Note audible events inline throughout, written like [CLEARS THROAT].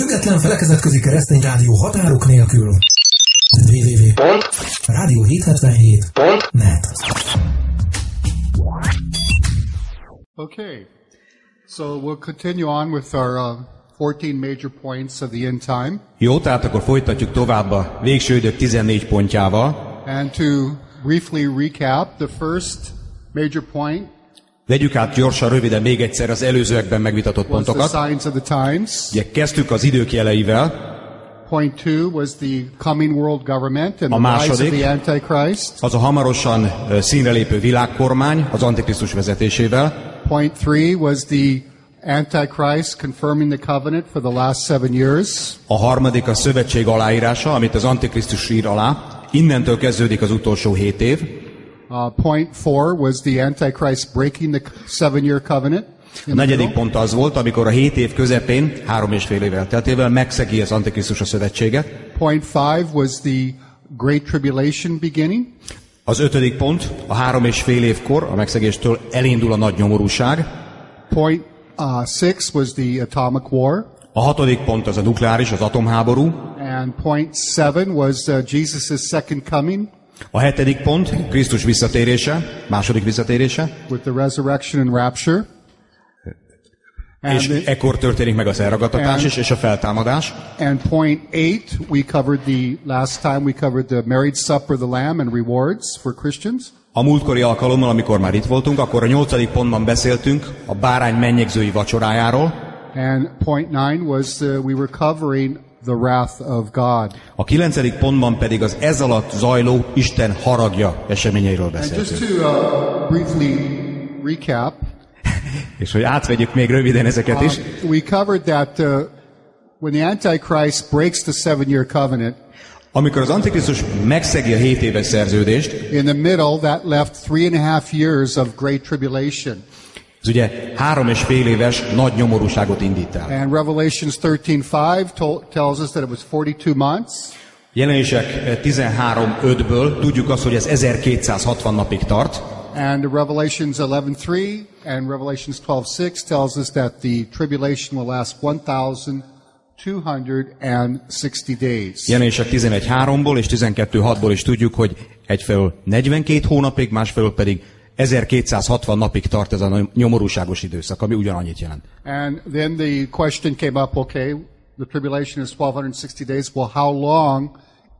Független felekezetközi keresztény rádió határok nélkül. www.radio777.net Okay, so we'll continue on with our uh, 14 major points of the end time. Jó, tehát akkor folytatjuk tovább a végső idők 14 pontjával. And to briefly recap, the first major point Vegyük át gyorsan, röviden még egyszer az előzőekben megvitatott pontokat. Ugye kezdtük az idők jeleivel, Point two was the coming world government and A második. the Antichrist. az a hamarosan színre lépő világkormány az Antikrisztus vezetésével. Point three was the Antichrist confirming the covenant for the last seven years. A harmadik a szövetség aláírása, amit az Antikrisztus ír alá. Innentől kezdődik az utolsó hét év. Uh, point four was the Antichrist breaking the seven-year covenant. A negyedik pont az volt, amikor a hét év közepén, három és fél évvel teltével megszegi az Antikrisztus a szövetséget. Point five was the Great Tribulation beginning. Az ötödik pont, a három és fél évkor, a megszegéstől elindul a nagy nyomorúság. Point uh, six was the atomic war. A hatodik pont az a nukleáris, az atomháború. And point seven was uh, Jesus' second coming A hetedik pont, Krisztus visszatérése, második visszatérése. with the resurrection and rapture. And, És the- ekkor történik meg az elragadtatás And- is, és a feltámadás. and point eight, we covered the last time we covered the marriage supper the Lamb and rewards for Christians. A múltkori alkalommal, amikor már itt voltunk, akkor a nyolcadik pontban beszéltünk a bárány mennyegzői vacsorájáról. And point nine was uh, we were covering the wrath of God. A kilencedik pontban pedig az ez alatt zajló Isten haragja eseményeiről And just to uh, briefly recap, [LAUGHS] És hogy átvegyük még röviden ezeket is. uh, we covered that uh, when the Antichrist breaks the seven-year covenant, Amikor az Antikrisztus megszegi a 7 éves szerződést, in the middle, that left three and a half years of great tribulation. Ez ugye három és fél éves nagy nyomorúságot indít el. And Revelations 13.5 tol- tells us that it was 42 months. Jelenések 13.5-ből tudjuk azt, hogy ez 1260 napig tart, And Revelations 11.3 and Revelations 12.6 tells us that the tribulation will last 1,260 days. Jelenések 11.3-ból és 12.6-ból is tudjuk, hogy egyfelől 42 hónapig, másfelől pedig 1260 napig tart ez a nyomorúságos időszak, ami ugyanannyit jelent. And then the question came up, okay, the tribulation is 1,260 days. Well, how long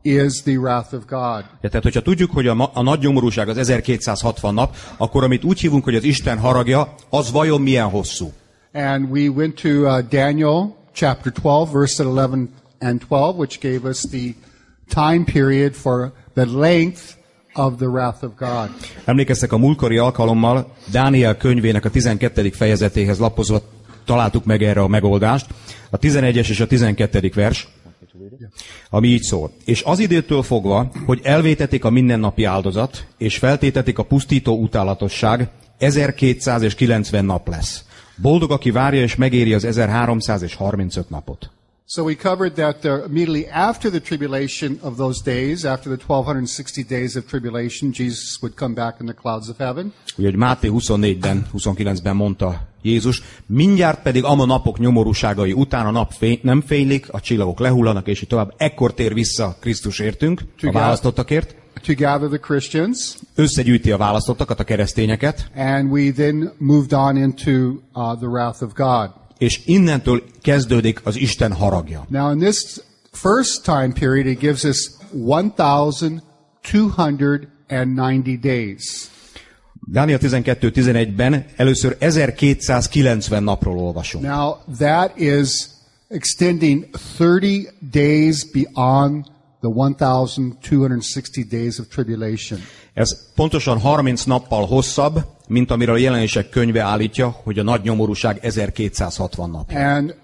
is the wrath of God? Ja, tehát, hogyha tudjuk, hogy a, a nagy nyomorúság az 1260 nap, akkor amit úgy hívunk, hogy az Isten haragja, az vajon milyen hosszú? And we went to uh, Daniel chapter 12, verse 11 and 12, which gave us the time period for the length of the wrath of God. Emlékeztek a múltkori alkalommal Dániel könyvének a 12. fejezetéhez lapozva találtuk meg erre a megoldást. A 11-es és a 12. vers, ami így szól. És az időtől fogva, hogy elvétetik a mindennapi áldozat, és feltétetik a pusztító utálatosság, 1290 nap lesz. Boldog, aki várja és megéri az 1335 napot. So we covered that uh, immediately after the tribulation of those days, after the 1260 days of tribulation, Jesus would come back in the clouds of heaven. Ugye, hogy Máté 24-ben, 29-ben mondta Jézus, mindjárt pedig ama napok nyomorúságai után a nap fény, nem fénylik, a csillagok lehullanak, és így tovább. Ekkor tér vissza Krisztus értünk, a választottakért, to gather the Christians, összegyűjti a választottakat, a keresztényeket, and we then moved on into uh, the wrath of God. És innentől kezdődik az Isten haragja. Now, in this first time period, it gives us 1,290 days. Dániel 12.11-ben először 1290 napról olvasunk. Now, that is extending 30 days beyond the 1,260 days of tribulation. Ez pontosan 30 nappal hosszabb, mint amiről a jelenések könyve állítja, hogy a nagy nyomorúság 1260 nap. And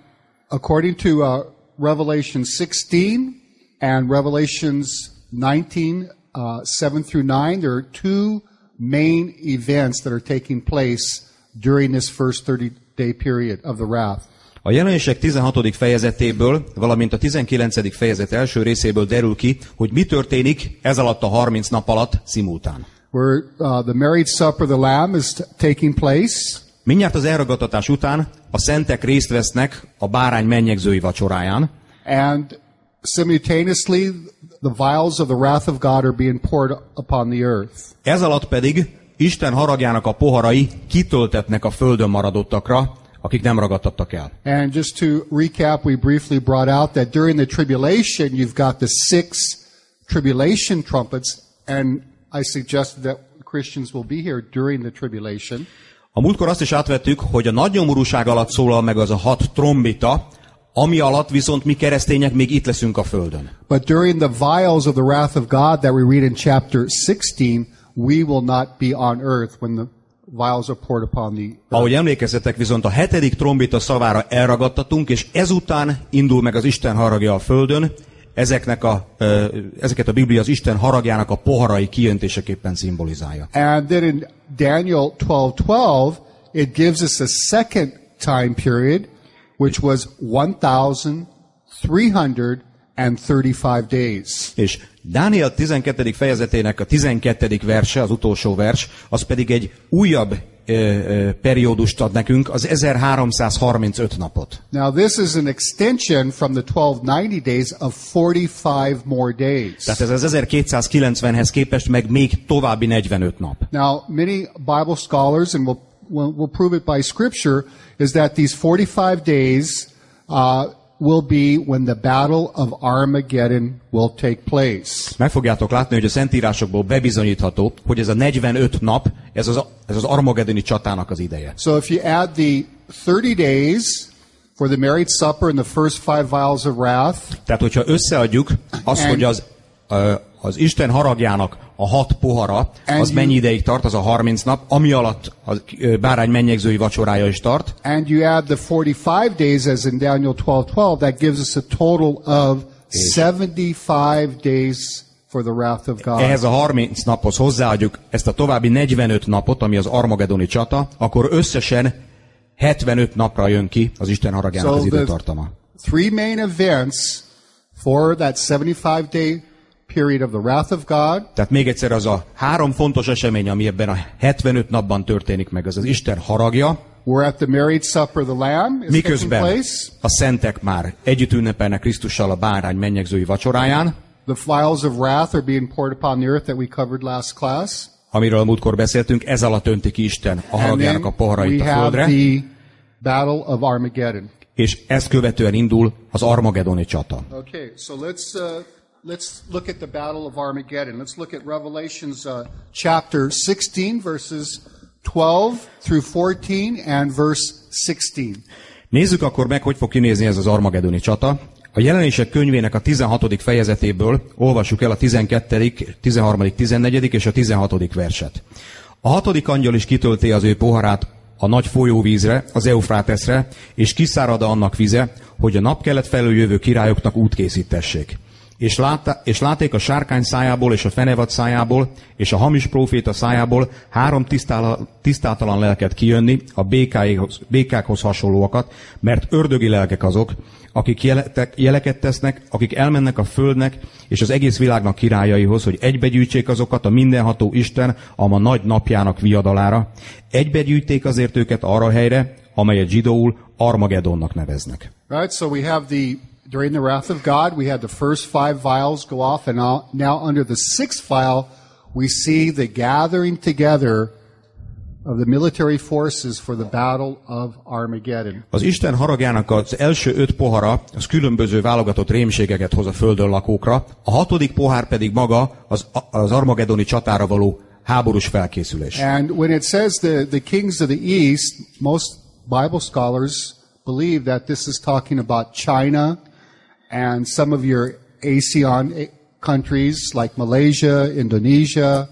according to uh, Revelation 16 and Revelations 19, uh, 7 through 9, there are two main events that are taking place during this first 30 day period of the wrath. A jelenések 16. fejezetéből, valamint a 19. fejezet első részéből derül ki, hogy mi történik ez alatt a 30 nap alatt szimultán. Where uh, the marriage supper of the Lamb is taking place, Mindjárt az elragadtatás után a szentek részt vesznek a bárány mennyegzői vacsoráján, and simultaneously the vials of the wrath of God are being poured upon the earth. ez alatt pedig Isten haragjának a poharai kitöltetnek a földön maradottakra, akik nem ragadtattak el. And just to recap, we briefly brought out that during the tribulation, you've got the six tribulation trumpets, and I suggested that Christians will be here during the tribulation. A múltkor azt is átvettük, hogy a nagy nyomorúság alatt szólal meg az a hat trombita, ami alatt viszont mi keresztények még itt leszünk a földön. But during the vials of the wrath of God that we read in chapter 16, we will not be on earth when the vials are poured upon the earth. Ahogy emlékezzetek, viszont a hetedik trombita szavára elragadtatunk, és ezután indul meg az Isten haragja a földön, ezeknek a, ezeket a Biblia az Isten haragjának a poharai kijöntéseképpen szimbolizálja. And then in Daniel 12:12, it gives us a second time period, which was 1,335 days. És Dániel 12. fejezetének a 12. verse, az utolsó vers, az pedig egy újabb ö, ö, periódust ad nekünk, az 1335 napot. Now, this is an extension from the 1290 days of 45 more days. Tehát ez az 1290-hez képest meg még további 45 nap. Now, many Bible scholars, and we'll, we'll prove it by scripture, is that these 45 days uh, will be when the battle of Armageddon will take place. Meg fogjátok látni, hogy a Szentírásokból bebizonyítható, hogy ez a 45 nap, ez az, ez az Armagedoni csatának az ideje. So if you add the 30 days for the marriage supper and the first five vials of wrath, Tehát, hogyha összeadjuk azt, And- hogy az, ö, az Isten haragjának a hat pohara, And az you- mennyi ideig tart, az a 30 nap, ami alatt a bárány mennyegzői vacsorája is tart, and you add the 45 days as in Daniel 12:12, that gives us a total of 75 days for the wrath of God. ehhez a 30 naphoz hozzáadjuk ezt a további 45 napot, ami az Armagedoni csata, akkor összesen 75 napra jön ki az Isten haragjának So az időtartama. three main events for that 75 day period of the wrath of God, Tehát még egyszer az a három fontos esemény, ami ebben a 75 napban történik meg, az az Isten haragja, we're at the marriage supper the Lamb is taking miközben place. a szentek már együtt ünnepelnek Krisztussal a bárány mennyegzői vacsoráján, The vials of wrath are being poured upon the earth that we covered last class. amiről múltkor beszéltünk, ez alatt önti ki Isten a haragjának a poharait a földre, the battle of Armageddon. és ezt követően indul az Armagedoni csata. Okay, so let's uh, let's look at the battle of Armageddon. Let's look at Revelations uh, chapter 16, verses 12 through 14, and verse 16. Nézzük akkor meg, hogy fog kinézni ez az Armagedoni csata. A jelenések könyvének a 16. fejezetéből olvassuk el a 12., 13., 14. és a 16. verset. A hatodik angyal is kitölti az ő poharát a nagy folyóvízre, az Eufráteszre, és kiszárad annak vize, hogy a napkelet felől jövő királyoknak út készítessék. És, látta, és láték a sárkány szájából, és a fenevad szájából, és a hamis próféta szájából három tisztála, tisztátalan lelket kijönni, a békákhoz, békákhoz hasonlóakat, mert ördögi lelkek azok, akik jeletek, jeleket tesznek, akik elmennek a földnek és az egész világnak királyaihoz, hogy egybegyűjtsék azokat a mindenható Isten, a nagy napjának viadalára. Egybegyűjték azért őket arra a helyre, amelyet zsidóul Armagedonnak neveznek. Right, so we have the during the wrath of God, we had the first five vials go off, and now, now under the sixth vial, we see the gathering together of the military forces for the battle of Armageddon. Az Isten haragjának az első öt pohara, az különböző válogatott rémségeket hoz a földön lakókra, a hatodik pohár pedig maga az, az Armagedoni csatára való háborús felkészülés. And when it says the, the kings of the east, most Bible scholars believe that this is talking about China and some of your ASEAN countries like Malaysia, Indonesia,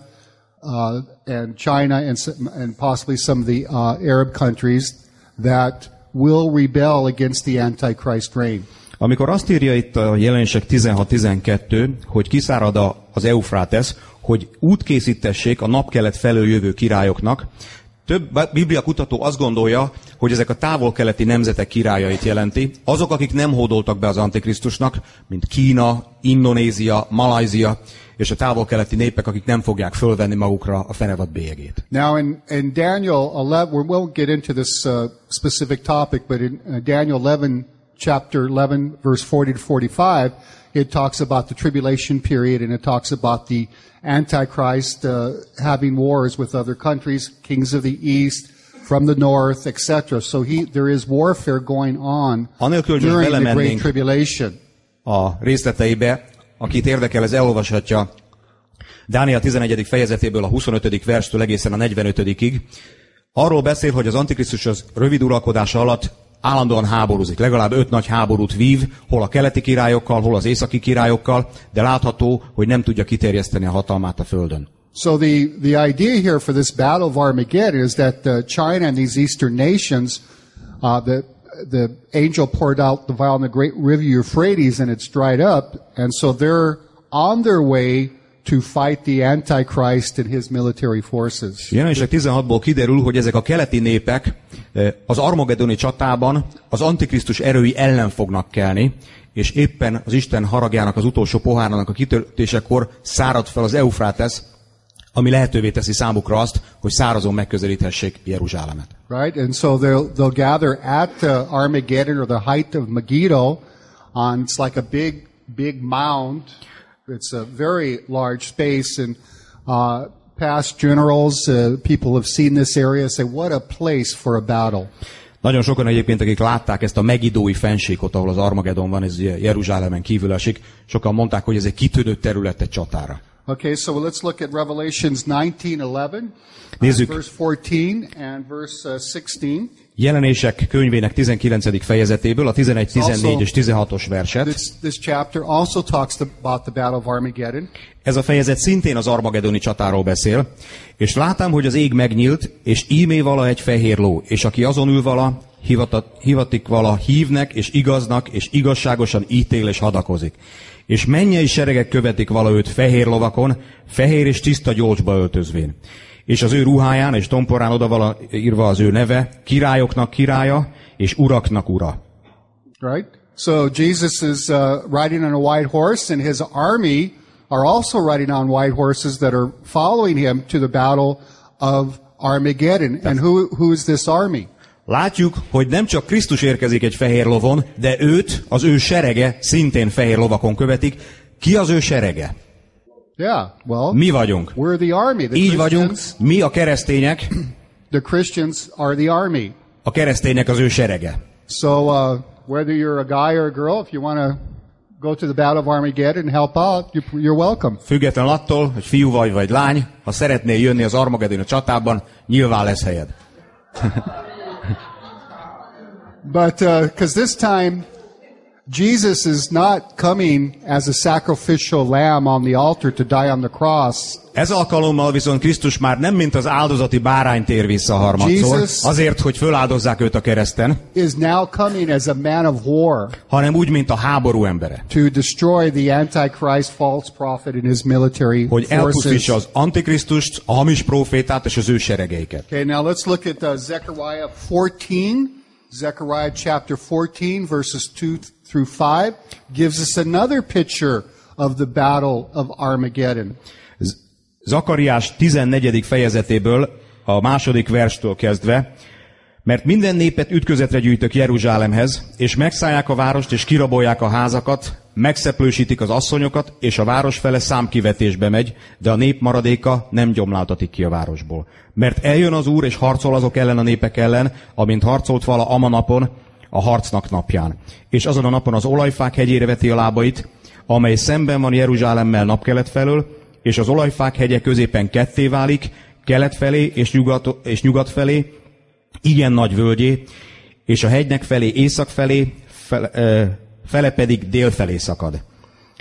uh, and China, and, and possibly some of the uh, Arab countries that will rebel against the Antichrist reign. Amikor azt írja itt a jelenések 16-12, hogy kiszárad az Eufrátesz, hogy út készítessék a napkelet felől jövő királyoknak, Több biblia kutató azt gondolja, hogy ezek a távol-keleti nemzetek királyait jelenti, azok, akik nem hódoltak be az Antikrisztusnak, mint Kína, Indonézia, Malajzia, és a távol-keleti népek, akik nem fogják fölvenni magukra a fenevad bélyegét. Now, in, in Daniel 11, we won't get into this uh, specific topic, but in uh, Daniel 11, chapter 11, verse 40 to 45, it talks about the tribulation period and it talks about the Antichrist uh, having wars with other countries, kings of the east, from the north, etc. So he, there is warfare going on Anélkül, during the Great Tribulation. a részleteibe, akit érdekel, ez elolvashatja Dániel 11. fejezetéből a 25. verstől egészen a 45-ig. Arról beszél, hogy az Antikrisztus az rövid uralkodása alatt állandóan háborúzik. Legalább öt nagy háborút vív, hol a keleti királyokkal, hol az északi királyokkal, de látható, hogy nem tudja kiterjeszteni a hatalmát a földön. So the, the idea here for this battle of Armageddon is that uh, China and these eastern nations, uh, the, the angel poured out the vial in the great river Euphrates and it's dried up. And so they're on their way to fight the Antichrist and his military forces. Jelenések 16-ból kiderül, hogy ezek a keleti népek eh, az Armagedoni csatában az Antikrisztus erői ellen fognak kelni, és éppen az Isten haragjának az utolsó pohárnak a kitöltésekor szárad fel az Eufrátesz, ami lehetővé teszi számukra azt, hogy szárazon megközelíthessék Jeruzsálemet. Right? And so they'll, they'll gather at uh, Armageddon or the height of Megiddo on, it's like a big, big mound. It's a very large space and, uh, past generals, uh, people have seen this area say, what a place for a battle. Nagyon sokan egyébként, akik látták ezt a megidói fensékot, ahol az Armagedon van, ez Jeruzsálemen kívül esik, sokan mondták, hogy ez egy kitűnő terület egy csatára. Okay, so let's look at Revelations 19:11, Nézzük. verse 14 and verse uh, 16. Jelenések könyvének 19. fejezetéből a 11, 14 és 16-os verset. This, this chapter also talks about the battle of Armageddon. Ez a fejezet szintén az Armagedoni csatáról beszél, és látám, hogy az ég megnyílt, és ímé vala egy fehér ló, és aki azon ül vala, hivatat, hivatik vala hívnek, és igaznak, és igazságosan ítél és hadakozik. És mennyei seregek követik vala őt fehér lovakon, fehér és tiszta gyolcsba öltözvén. És az ő ruháján és tomporán oda vala írva az ő neve, királyoknak királya, és uraknak ura. Right? So Jesus is uh, riding on a white horse, and his army are also riding on white horses that are following him to the battle of Armageddon. And who, who is this army? Látjuk, hogy nem csak Krisztus érkezik egy fehér lovon, de őt, az ő serege szintén fehér lovakon követik. Ki az ő serege? Yeah, well, Mi vagyunk. we're the army. The Így vagyunk, mi a keresztények, [CLEARS THROAT] the Christians are the army. a keresztények az ő serege. So uh, whether you're a guy or a girl, if you want to go to the battle of Armageddon and help out, you- you're welcome. Független attól, hogy fiú vagy vagy lány, ha szeretnél jönni az Armageddon a csatában, nyilván lesz helyed. [LAUGHS] But because this time, Jesus is not coming as a sacrificial lamb on the altar to die on the cross. Ez alkalommal viszont Krisztus már nem mint az áldozati bárány tér vissza harmadszor, Jesus- azért, hogy föláldozzák őt a kereszten, Is now coming as a man of war hanem úgy, mint a háború embere. to destroy the Antichrist, false prophet, and his military Hogy forces. elpusztítsa az Antikrisztust, a hamis profétát és az ő seregeiket. Okay, now let's look at uh, Zechariah 14. Zechariah chapter 14, verses 2 through 5, gives us another picture of the battle of Armageddon. Zakariás 14. fejezetéből, a második verstől kezdve, mert minden népet ütközetre gyűjtök Jeruzsálemhez, és megszállják a várost, és kirabolják a házakat, megszeplősítik az asszonyokat, és a város fele számkivetésbe megy, de a nép maradéka nem gyomláltatik ki a városból. Mert eljön az Úr, és harcol azok ellen a népek ellen, amint harcolt vala ama napon, a harcnak napján. És azon a napon az olajfák hegyére veti a lábait, amely szemben van Jeruzsálemmel napkelet felől, és az olajfák hegye középen ketté válik, kelet felé és nyugat, és nyugat felé, igen nagy völgyé, és a hegynek felé észak felé, fele, fele pedig dél felé szakad.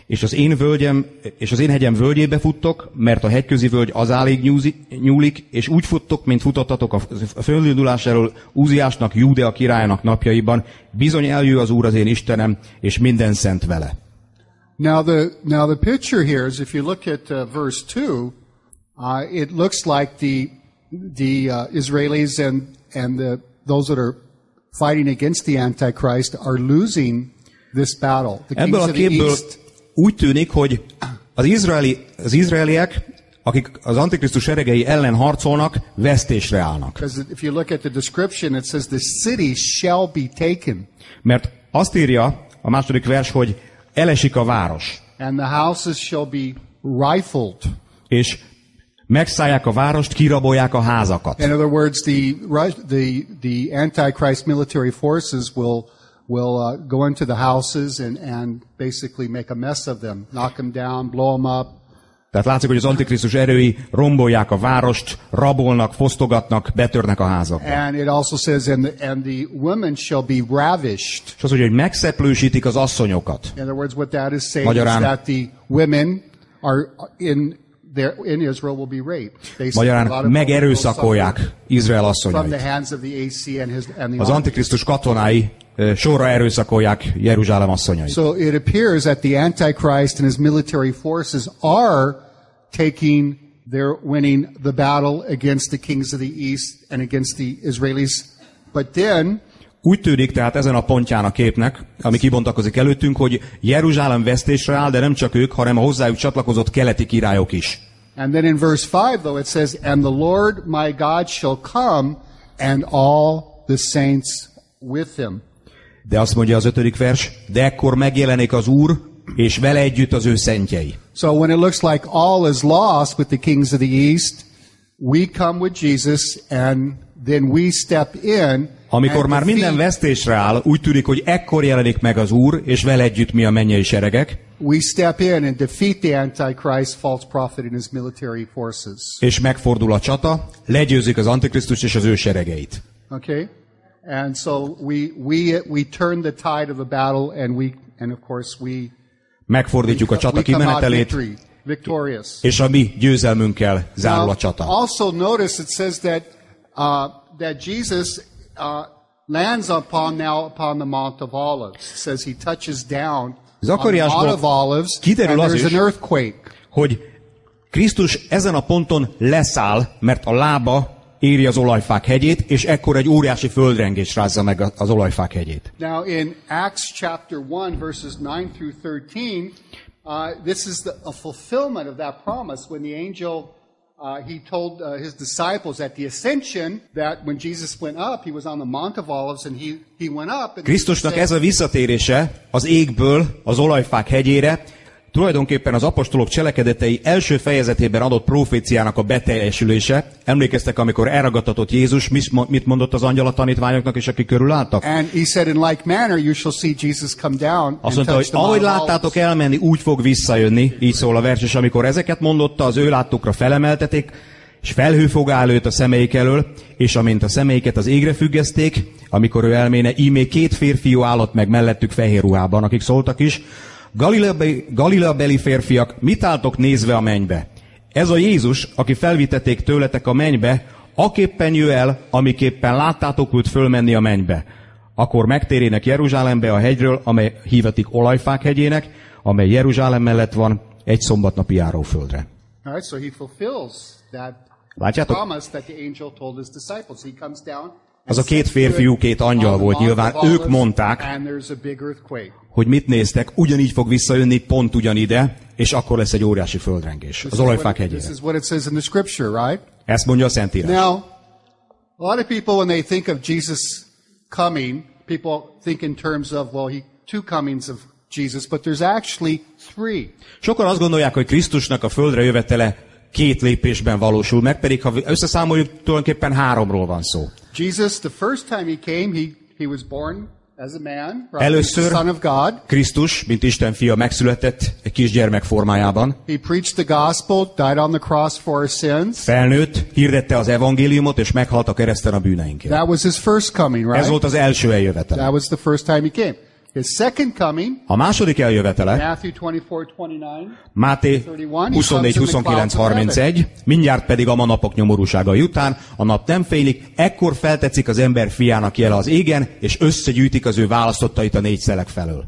És az én völgyem, és az én hegyem völgyébe futtok, mert a hegyközi völgy az álig nyúzi, nyúlik, és úgy futtok, mint futottatok a a földindulásáról Úziásnak, Júdea királyának napjaiban. Bizony eljő az Úr az én Istenem, és minden szent vele. Now the now the picture here is if you look at uh, verse two, uh, it looks like the the uh, Israelis and and the those that are fighting against the Antichrist are losing this battle. The Ebből a kings of the képből east úgy tűnik, hogy az, izraeli, az izraeliek, akik az Antikrisztus seregei ellen harcolnak, vesztésre állnak. Because if you look at the description, it says the city shall be taken, Mert azt írja a második vers, hogy elesik a város, and the houses shall be rifled. és megszállják a várost, kirabolják a házakat. In other words, the the the Antichrist military forces will will uh, go into the houses and and basically make a mess of them, knock them down, blow them up, Tehát látszik, hogy az Antikrisztus erői rombolják a várost, rabolnak, fosztogatnak, betörnek a házakba. and it also says, and the, and the women shall be ravished. És az, hogy megszeplősítik az asszonyokat. In other words, what that is saying Magyarán- is that the women are in there in Israel will be raped. Basically, Magyarán megerőszakolják Izrael asszonyait. Az. Antikrisztus katonái sorra erőszakolják Jeruzsálem asszonyait. So it appears that the Antichrist and his military forces are taking, they're winning the battle against the kings of the east and against the Israelis. But then, Úgy tűnik tehát ezen a pontján a képnek, ami kibontakozik előttünk, hogy Jeruzsálem vesztésre áll, de nem csak ők, hanem a hozzájuk csatlakozott keleti királyok is. and then in verse 5 though it says, And the Lord my God shall come and all the saints with him. De azt mondja az ötödik vers, de ekkor megjelenik az Úr, és vele együtt az ő szentjei. So when it looks like all is lost with the kings of the east, we come with Jesus and then we step in Amikor már minden vesztésre áll, úgy tűnik, hogy ekkor jelenik meg az Úr, és vele együtt mi a mennyei seregek, we step in and defeat the Antichrist, false prophet, and his military forces. és megfordul a csata, legyőzik az Antikrisztus és az ő seregeit. Okay? And so we, we, we turn the tide of the battle and we, and of course we, Megfordítjuk a csata kimenetelét, victory, victorious. és a mi győzelmünkkel zárul a csata. also notice it says that, uh, that Jesus, uh, lands upon now upon the Mount of Olives. It says he touches down on the Zakariásból Mount of Olives kiderül az is- an earthquake. hogy Krisztus ezen a ponton leszáll, mert a lába éri az olajfák hegyét, és ekkor egy óriási földrengés rázza meg az olajfák hegyét. Now, in Acts chapter 1, verses 9 through 13, uh, this is the, a fulfillment of that promise when the angel. Uh, he told uh, his disciples at the ascension that when Jesus went up, he was on the Mount of Olives, and he, he went up. And Krisztusnak he ez a visszatérése az égből az olajfák hegyére tulajdonképpen az apostolok cselekedetei első fejezetében adott proféciának a beteljesülése. Emlékeztek, amikor elragadtatott Jézus, mit mondott az angyal a tanítványoknak, és akik körülálltak? And he said, in like manner, you shall see Jesus come down Azt mondta, hogy ahogy láttátok elmenni, úgy fog visszajönni, így szól a vers, és amikor ezeket mondotta, az ő láttukra felemeltetik, és felhő fog áll őt a szemeik elől, és amint a szemeiket az égre függeszték, amikor ő elméne, ímé két férfiú állott meg mellettük fehér ruhában, akik szóltak is, Galilea- Galilea-beli férfiak, mit álltok nézve a mennybe? Ez a Jézus, aki felvitették tőletek a mennybe, aképpen jö el, amiképpen láttátok őt fölmenni a mennybe. Akkor megtérének Jeruzsálembe a hegyről, amely hívetik Olajfák hegyének, amely Jeruzsálem mellett van, egy szombatnapi járóföldre. Right, so he fulfills that Látjátok? Az a két férfiú, két angyal volt nyilván, ők mondták. Hogy mit néztek, ugyanígy fog visszajönni, pont ugyanide, és akkor lesz egy óriási földrengés. Az Olajfák This hegyére. is what it says in the scripture, right? Ezt mondja a Szentírás. Now, a lot of people, when they think of Jesus coming, people think in terms of, well, he, two comings of Jesus, but there's actually three. Sokan azt gondolják, hogy Krisztusnak a földre jövetele két lépésben valósul meg, pedig ha összeszámoljuk, tulajdonképpen háromról van szó. Jesus, the first time he came, he, he was born as a man, right? He's Először the son of God. Krisztus, mint Isten fia megszületett egy kisgyermek formájában. He preached the gospel, died on the cross for our sins. Felnőtt, hirdette az evangéliumot, és meghalt a kereszten a bűneinkért. That was his first coming, Ez right? volt az első eljövetele. That was the first time he came. His second coming, A második eljövetele, Matthew 24, 29, Máté 24, 29, 31, mindjárt pedig a manapok nyomorúságai után, a nap nem félik, ekkor feltetszik az ember fiának jele az égen, és összegyűjtik az ő választottait a négy szelek felől.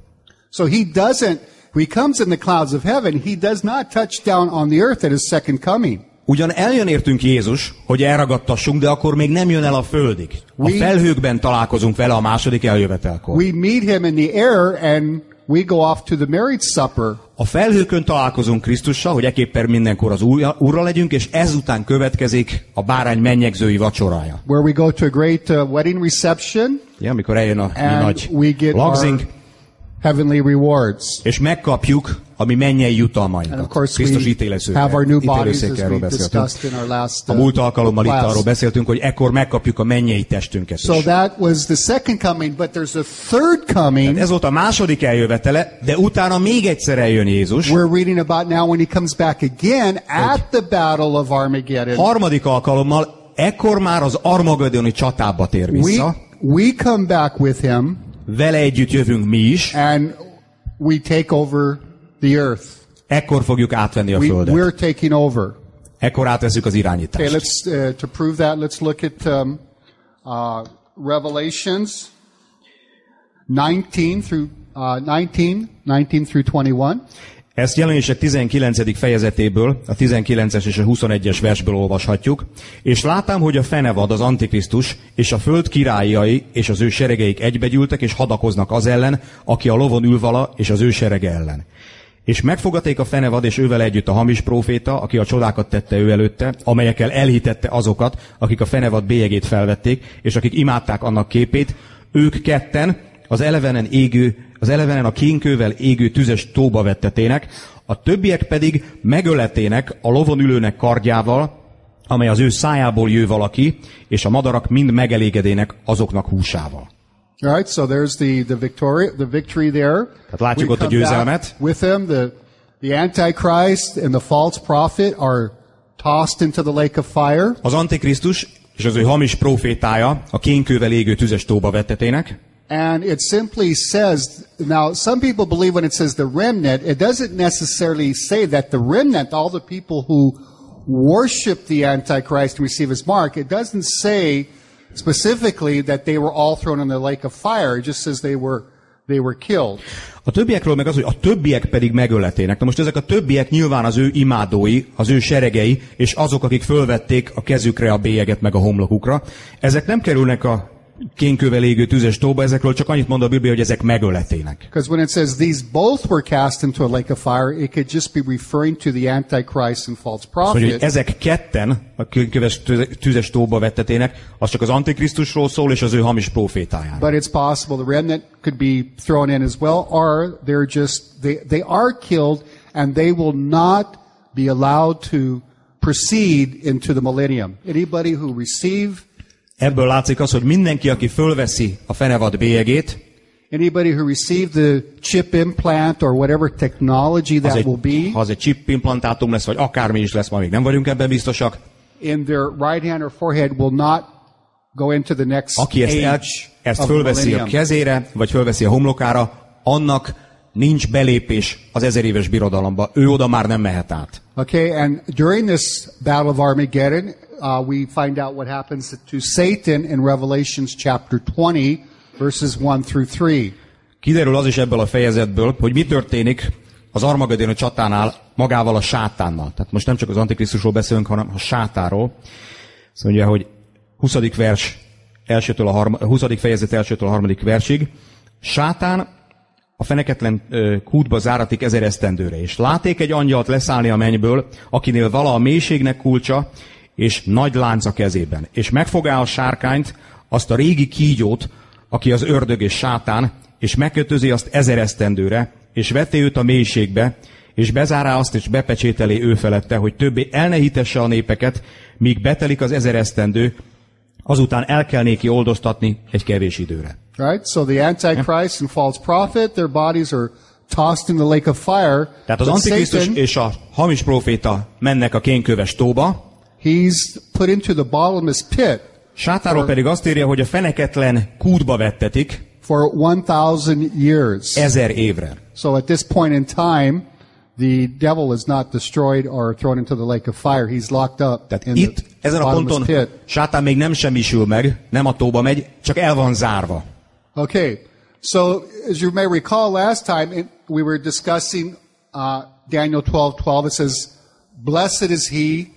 So he doesn't, when he comes in the clouds of heaven, he does not touch down on the earth at his second coming. Ugyan eljön értünk Jézus, hogy elragadtassunk, de akkor még nem jön el a földig. A felhőkben találkozunk vele a második eljövetelkor. We meet him in the air and we go off to the marriage supper. A felhőkön találkozunk Krisztussal, hogy eképpen mindenkor az úrra legyünk, és ezután következik a bárány mennyegzői vacsorája. where we go to a great uh, wedding reception, Ja, amikor eljön a mi nagy we get lagzink, our heavenly rewards. és megkapjuk a mi mennyei jutalmainkat. Krisztus we ítélőszéke- have our new bodies as ítélőszékéről we beszéltünk. last A uh, múlt alkalommal itt class. arról beszéltünk, hogy ekkor megkapjuk a mennyei testünket So is. that was the second coming, but there's a third coming Ez volt a második eljövetele, de utána még egyszer eljön Jézus. we're reading about now when he comes back again at the battle of Armageddon. Harmadik alkalommal, ekkor már az Armagedoni csatába tér We, vissza. we come back with him Vele együtt jövünk mi is. and we take over the earth. Ekkor fogjuk átvenni a We, földet. we're taking over. Ekkor átveszük az Okay, let's uh, to prove that. Let's look at um, uh, Revelations 19 through uh, 19, 19 through 21. Ezt jelenések 19. fejezetéből, a 19-es és a 21-es versből olvashatjuk. És látám, hogy a fenevad, az Antikrisztus, és a föld királyai és az ő seregeik egybegyűltek, és hadakoznak az ellen, aki a lovon ül vala, és az ő serege ellen. És megfogaték a fenevad, és ővel együtt a hamis próféta, aki a csodákat tette ő előtte, amelyekkel elhitette azokat, akik a fenevad bélyegét felvették, és akik imádták annak képét, ők ketten az elevenen égő, az elevenen a kénkővel égő tüzes tóba vettetének, a többiek pedig megöletének a lovon ülőnek kardjával, amely az ő szájából jő valaki, és a madarak mind megelégedének azoknak húsával. All right, so there's the the victory, the victory there. Tehát látjuk We ott a győzelmet. With him, the the Antichrist and the false prophet are tossed into the lake of fire. Az Antikrisztus és az ő hamis profétája a kénkővel égő tüzes tóba vettetének, And it simply says, now some people believe when it says the remnant, it doesn't necessarily say that the remnant, all the people who worship the Antichrist and receive his mark, it doesn't say specifically that they were all thrown in the lake of fire. It just says they were, they were killed. A többiekről meg az, hogy a többiek pedig megöletének. Na most ezek a többiek nyilván az ő imádói, az ő seregei, és azok, akik fölvették a kezükre a bélyeget meg a homlokukra. Ezek nem kerülnek a kénkővel égő tüzes tóba, ezekről csak annyit mond a Biblia, hogy ezek megöletének. Because when it says these both were cast into a lake of fire, it could just be referring to the Antichrist and false Szóval, hogy prophet. ezek ketten a kénkőves tüze- tüzes tóba vettetének, az csak az Antikrisztusról szól, és az ő hamis profétájáról. But it's possible the remnant could be thrown in as well, or they're just, they, they are killed and they will not be allowed to proceed into the millennium. Anybody who receive, Ebből látszik az, hogy mindenki, aki fölveszi a fenevad bélyegét, anybody who received the chip implant or whatever technology that egy, will be ha az egy chip implantátum lesz, vagy akármi is lesz, ma még nem vagyunk ebben biztosak, in their right hand or forehead will not go into the next aki ezt, el, ezt fölveszi a kezére, vagy fölveszi a homlokára, annak nincs belépés az ezer éves birodalomba. Ő oda már nem mehet át. Okay, and during this battle of Armageddon, uh, we find out what happens to Satan in Revelations chapter 20, verses 1 through 3. Kiderül az is ebből a fejezetből, hogy mi történik az Armageddon csatánál magával a sátánnal. Tehát most nem csak az Antikrisztusról beszélünk, hanem a sátáról. Azt mondja, hogy 20. vers elsőtől a harma, 20. fejezet elsőtől a harmadik versig. Sátán a feneketlen kútba záratik ezer esztendőre, és láték egy angyalt leszállni a mennyből, akinél vala a mélységnek kulcsa, és nagy lánc a kezében. És megfogá a sárkányt, azt a régi kígyót, aki az ördög és sátán, és megkötözi azt ezer esztendőre, és veti őt a mélységbe, és bezárá azt, és bepecsételi ő felette, hogy többé el ne hitesse a népeket, míg betelik az ezer esztendő, azután el kell néki oldoztatni egy kevés időre. Right? So the Antichrist and false prophet, their bodies are tossed in the lake of fire. Tehát az Antikrisztus Satan, és a hamis proféta mennek a kénköves tóba, he's put into the bottomless pit Sátáról pedig azt írja, hogy a feneketlen kútba vettetik for 1,000 years. ezer évre. So at this point in time, the devil is not destroyed or thrown into the lake of fire. He's locked up Tehát in itt, the ezen a ponton pit. sátán még nem semmisül meg, nem a tóba megy, csak el van zárva. Okay, so as you may recall last time, it, we were discussing uh, Daniel 12 12. It says, Blessed is he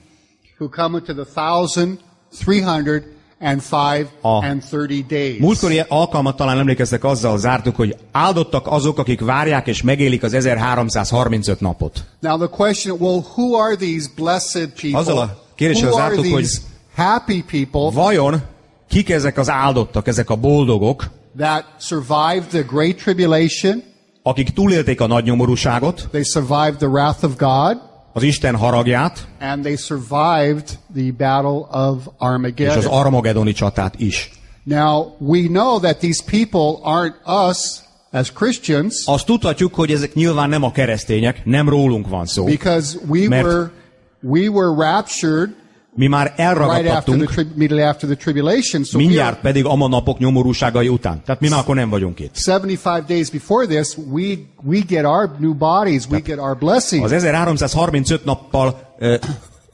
who come into the thousand three hundred and five A and thirty days. Múltkori alkalmat talán emlékeztek, azzal zártuk, hogy áldottak azok, akik várják és megélik az 1335 napot. Now the question, well, who are these blessed people? Azzal a kérdéssel zártuk, hogy happy people Vajon kik ezek az áldottak, ezek a boldogok, that survived the great tribulation? akik túlélték a nagy nyomorúságot, They survived the wrath of God, az Isten haragját, and they survived the battle of és az Armageddon. Armagedoni csatát is. Now, we know that these people aren't us as Christians Azt tudhatjuk, hogy ezek nyilván nem a keresztények, nem rólunk van szó. because we Mert- were we were raptured Mi már right. So we mindjárt pedig ama napok nyomorúságai után. Tehát mi már akkor nem vagyunk itt. 75 days before this, we we get our new bodies, we get our blessings. Az 1335 nappal, ö,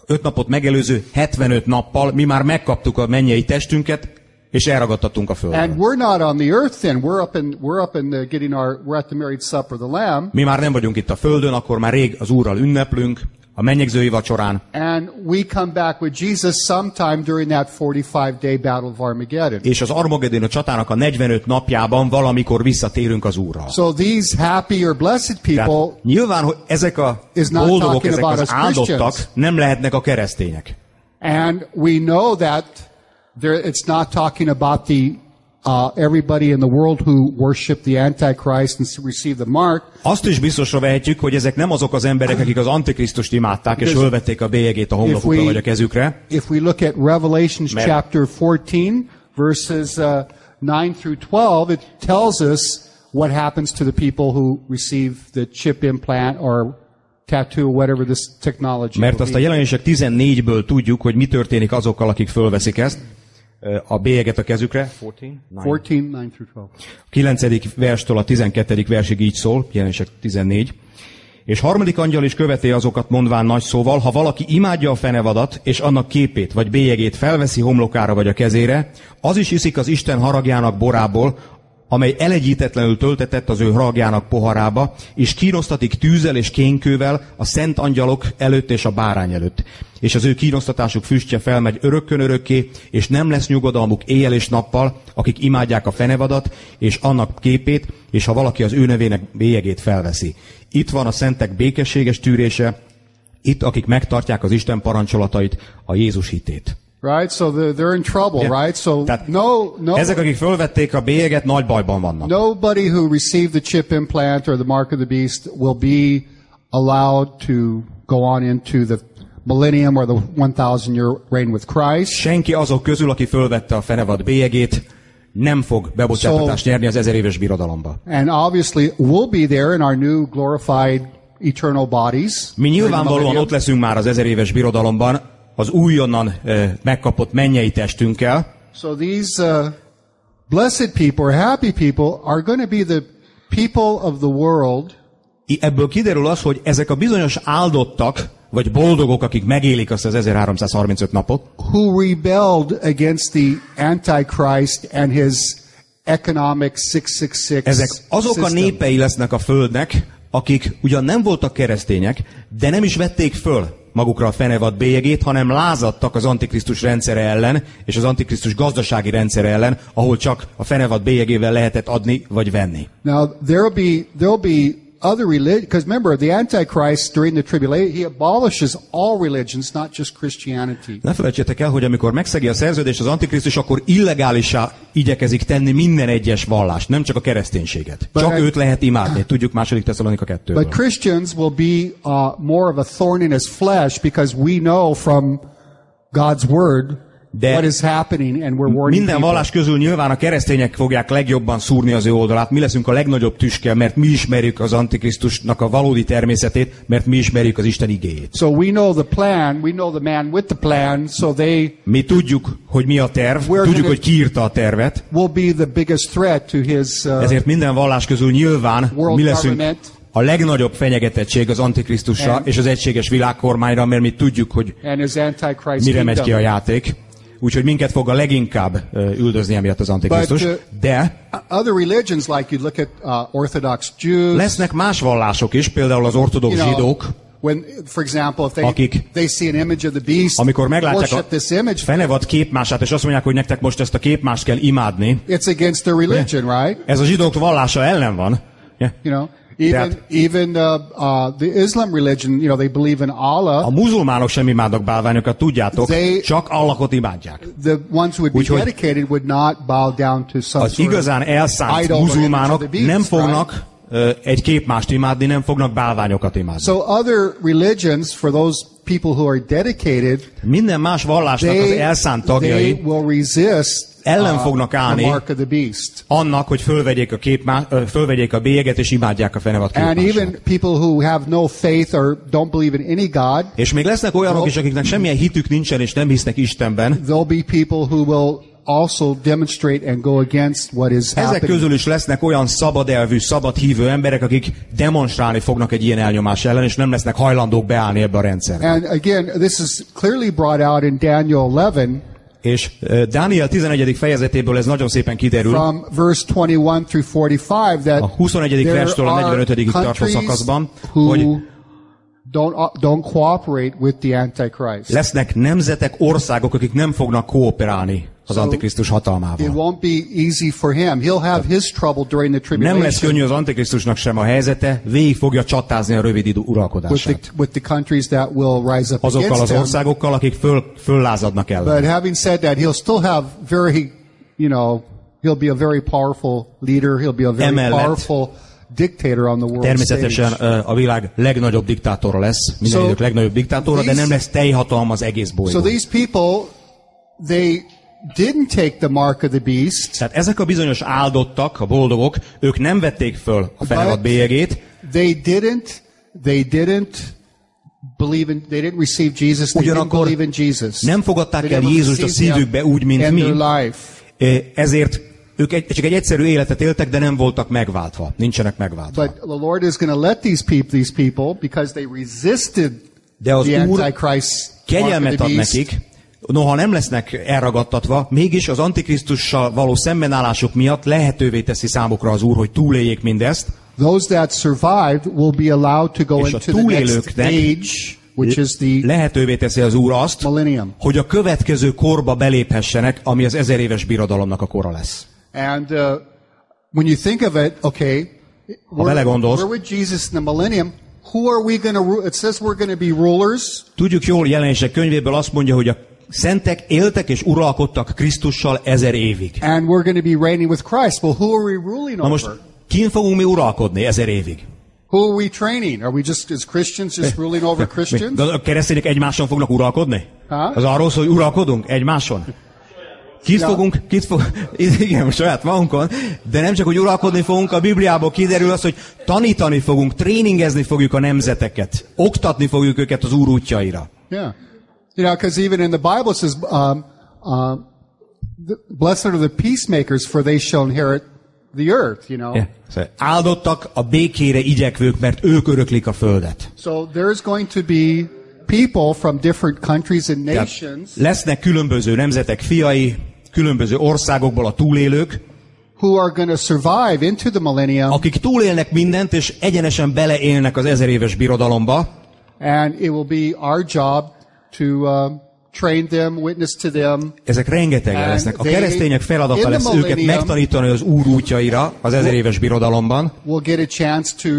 5 napot megelőző 75 nappal mi már megkaptuk a mennyei testünket, és elragadtattunk a And földön. we're not on the earth then. We're up in we're up in the getting our we're at the married supper of the lamb. Mi már nem vagyunk itt a földön, akkor már rég az Úrral ünneplünk, a mennyegzői vacsorán, And we come back with Jesus sometime during that 45 day battle of Armageddon. és az Armageddon csatának a 45 napjában valamikor visszatérünk az Úrral. So these happy or blessed Tehát people, nyilván, hogy ezek a boldogok, ezek az áldottak nem lehetnek a keresztények. and we know that there, it's not talking about the uh, everybody in the world who worship the Antichrist and receive the mark. Azt is biztosra vehetjük, hogy ezek nem azok az emberek, akik az Antikrisztust imádták, és fölvették a bélyegét a homlokukra vagy a kezükre. If we look at Revelations Mert- chapter 14, verses uh, 9 through 12, it tells us what happens to the people who receive the chip implant or tattoo, whatever this technology Mert azt a jelenések 14-ből tudjuk, hogy mi történik azokkal, akik fölveszik ezt, a bélyeget a kezükre. 14, 9 through 12. A 9. verstől a 12. versig így szól, jelenések 14. És harmadik angyal is követi azokat mondván nagy szóval, ha valaki imádja a fenevadat, és annak képét vagy bélyegét felveszi homlokára vagy a kezére, az is iszik az Isten haragjának borából, amely elegyítetlenül töltetett az ő haragjának poharába, és kínosztatik tűzzel és kénkővel a szent angyalok előtt és a bárány előtt. És az ő kínosztatásuk füstje felmegy örökkön örökké, és nem lesz nyugodalmuk éjjel és nappal, akik imádják a fenevadat, és annak képét, és ha valaki az ő nevének bélyegét felveszi. Itt van a szentek békességes tűrése, itt akik megtartják az Isten parancsolatait, a Jézus hitét. Right? So the, they're in trouble, Yeah. right? So Tehát no, no, Ezek, akik fölvették a bélyeget, nagy bajban vannak. nobody who received the chip implant or the mark of the beast will be allowed to go on into the millennium or the 1000 year reign with Christ. Senki azok közül, aki fölvette a fenevad bélyegét, nem fog bebocsátatást nyerni az ezer éves birodalomba. And obviously we'll be there in our new glorified eternal bodies. Mi nyilvánvalóan ott leszünk már az ezer éves birodalomban, az újonnan eh, megkapott mennyei testünkkel, So these uh, blessed people or happy people are going to be the people of the world. Ebből kiderül az, hogy ezek a bizonyos áldottak, vagy boldogok, akik megélik azt az 1335 napot, who rebelled against the Antichrist and his economic 666 ezek azok a népei lesznek a földnek, akik ugyan nem voltak keresztények, de nem is vették föl magukra a fenevad bélyegét, hanem lázadtak az Antikrisztus rendszere ellen, és az Antikrisztus gazdasági rendszere ellen, ahol csak a fenevad bélyegével lehetett adni vagy venni. Now there'll be there'll be other religion because remember the Antichrist during the tribulation he abolishes all religions, not just Christianity. Ne felejtsétek el, hogy amikor megszegi a szerződést az Antikrisztus, akkor illegálisá igyekezik tenni minden egyes vallást, nem csak a kereszténységet. But Csak I- őt lehet imádni. Tudjuk második Tesszalonika 2 But Christians will be uh, more of a thorn in his flesh because we know from God's word De- Minden vallás közül nyilván a keresztények fogják legjobban szúrni az ő oldalát. Mi leszünk a legnagyobb tüske, mert mi ismerjük az Antikrisztusnak a valódi természetét, mert mi ismerjük az Isten igéjét. So we know the plan, we know the man with the plan, so they Mi tudjuk, hogy mi a terv, tudjuk, hogy ki írta a tervet, will be the biggest threat to his uh, ezért minden vallás közül nyilván mi leszünk government. a legnagyobb fenyegetettség az Antikrisztusra And- és az egységes világkormányra, mert mi tudjuk, hogy mire megy ki a játék. Úgyhogy minket fog a leginkább üldözni emiatt az Antikrisztus. But, uh, De Other religions, like you look at uh, Orthodox Jews, lesznek más vallások is, például az ortodox you know, zsidók, when, for example, if they, Akik- they see an image of the beast, amikor meglátják a this image, fenevad képmását, és azt mondják, hogy nektek most ezt a képmást kell imádni, it's against their religion, right? ez a zsidók vallása ellen van. Yeah. You know, even That- even uh, uh, the Islam religion, you know, they believe in Allah. A muzulmánok sem imádnak bálványokat, tudjátok, They- csak Allahot imádják. The ones who would be Úgyhogy- dedicated would not bow down to some Az sort igazán elszánt muzulmánok beast, nem right? fognak ö, egy képmást imádni, nem fognak bálványokat imádni. So other religions, for those people who are dedicated, Minden más vallásnak az they, elszánt they tagjai will resist ellen uh, fognak állni annak, hogy fölvegyék a, képmá, fölvegyék a bélyeget és imádják a fenevad have no És még lesznek olyanok is, akiknek semmilyen hitük nincsen és nem hisznek Istenben. there'll be people who will also demonstrate and go against what is Ezek happening. közül is lesznek olyan szabad elvű, szabad hívő emberek, akik demonstrálni fognak egy ilyen elnyomás ellen, és nem lesznek hajlandók beállni ebbe a rendszerbe. And again, this is clearly brought out in Daniel 11 És ö, Dániel 11. fejezetéből ez nagyon szépen kiderül. from verse 21 through 45 that A 21. there verstől a are 45. tartó szakaszban, who hogy don't, uh, don't cooperate with the Antichrist. lesznek nemzetek, országok, akik nem fognak kooperálni az So, Antikrisztus It hatalmával. won't be easy for him. He'll have his trouble during the Nem lesz könnyű az Antikrisztusnak sem a helyzete, végig fogja csatázni a rövid idő with uralkodását. the, with the countries that will rise up Azokkal az országokkal, akik föl, föllázadnak ellen. But having said that, he'll still have very, you know, he'll be a very powerful leader. He'll be a very Emellett- powerful dictator on the world Természetesen stage. a világ legnagyobb diktátora lesz, minden So, idők legnagyobb diktátora, de these- nem lesz teljhatalma az egész So bolygón. these people, they didn't take the mark of the beast. Tehát ezek a bizonyos áldottak, a boldogok, ők nem vették föl a fenevad But- bélyegét, They didn't, they didn't believe in, they didn't receive Jesus. They didn't believe in Jesus. nem fogadták el Jézust a szívükbe úgy, mint in mi. Ö, ezért ők egy, csak egy egyszerű életet éltek, de nem voltak megváltva. Nincsenek megváltva. But the Lord is going to let these people, these people, because they resisted De az the Úr Antichrist Kegyelmet ad nekik, noha nem lesznek elragadtatva, mégis az Antikrisztussal való szembenállásuk miatt lehetővé teszi számukra az Úr, hogy túléljék mindezt, Those that survived will be allowed to go into the next age, which is the lehetővé teszi az Úr azt, millennium. hogy a következő korba beléphessenek, ami az ezer éves birodalomnak a kora lesz. And uh, when you think of it, okay, where, belegondolsz- where would Jesus in the millennium? Who are we going to rule? It says we're going to be rulers. Tudjuk jól, jelenések könyvéből azt mondja, hogy a szentek éltek és uralkodtak Krisztussal ezer évig. And we're going to be reigning with Christ. Well, who are we ruling Na most over? kin fogunk mi uralkodni ezer évig? Who are we training? Are we just, as Christians, just ruling over Mi? Christians? A keresztények egymáson fognak uralkodni? Ha? Az arról szól, hogy uralkodunk egymáson? Kit Ja. fogunk, kit fog, [LAUGHS] igen, saját magunkon, de nem csak, hogy uralkodni fogunk, a Bibliából kiderül az, hogy tanítani fogunk, tréningezni fogjuk a nemzeteket, oktatni fogjuk őket az úr útjaira. Yeah. You know, because even in the Bible it says, um, uh, blessed are the peacemakers, for they shall inherit the earth, you know. Yeah. Áldottak a békére igyekvők, mert ők öröklik a földet. So there's going to be people from different countries and Tehát nations lesznek különböző nemzetek fiai, különböző országokból a túlélők, who are going to survive into the millennium, akik túlélnek mindent, és egyenesen beleélnek az ezer éves birodalomba, and it will be our job to um, train them, witness to them, Ezek rengetegen lesznek. A keresztények feladata lesz őket megtanítani az Úr útjaira az ezer éves birodalomban, will get a chance to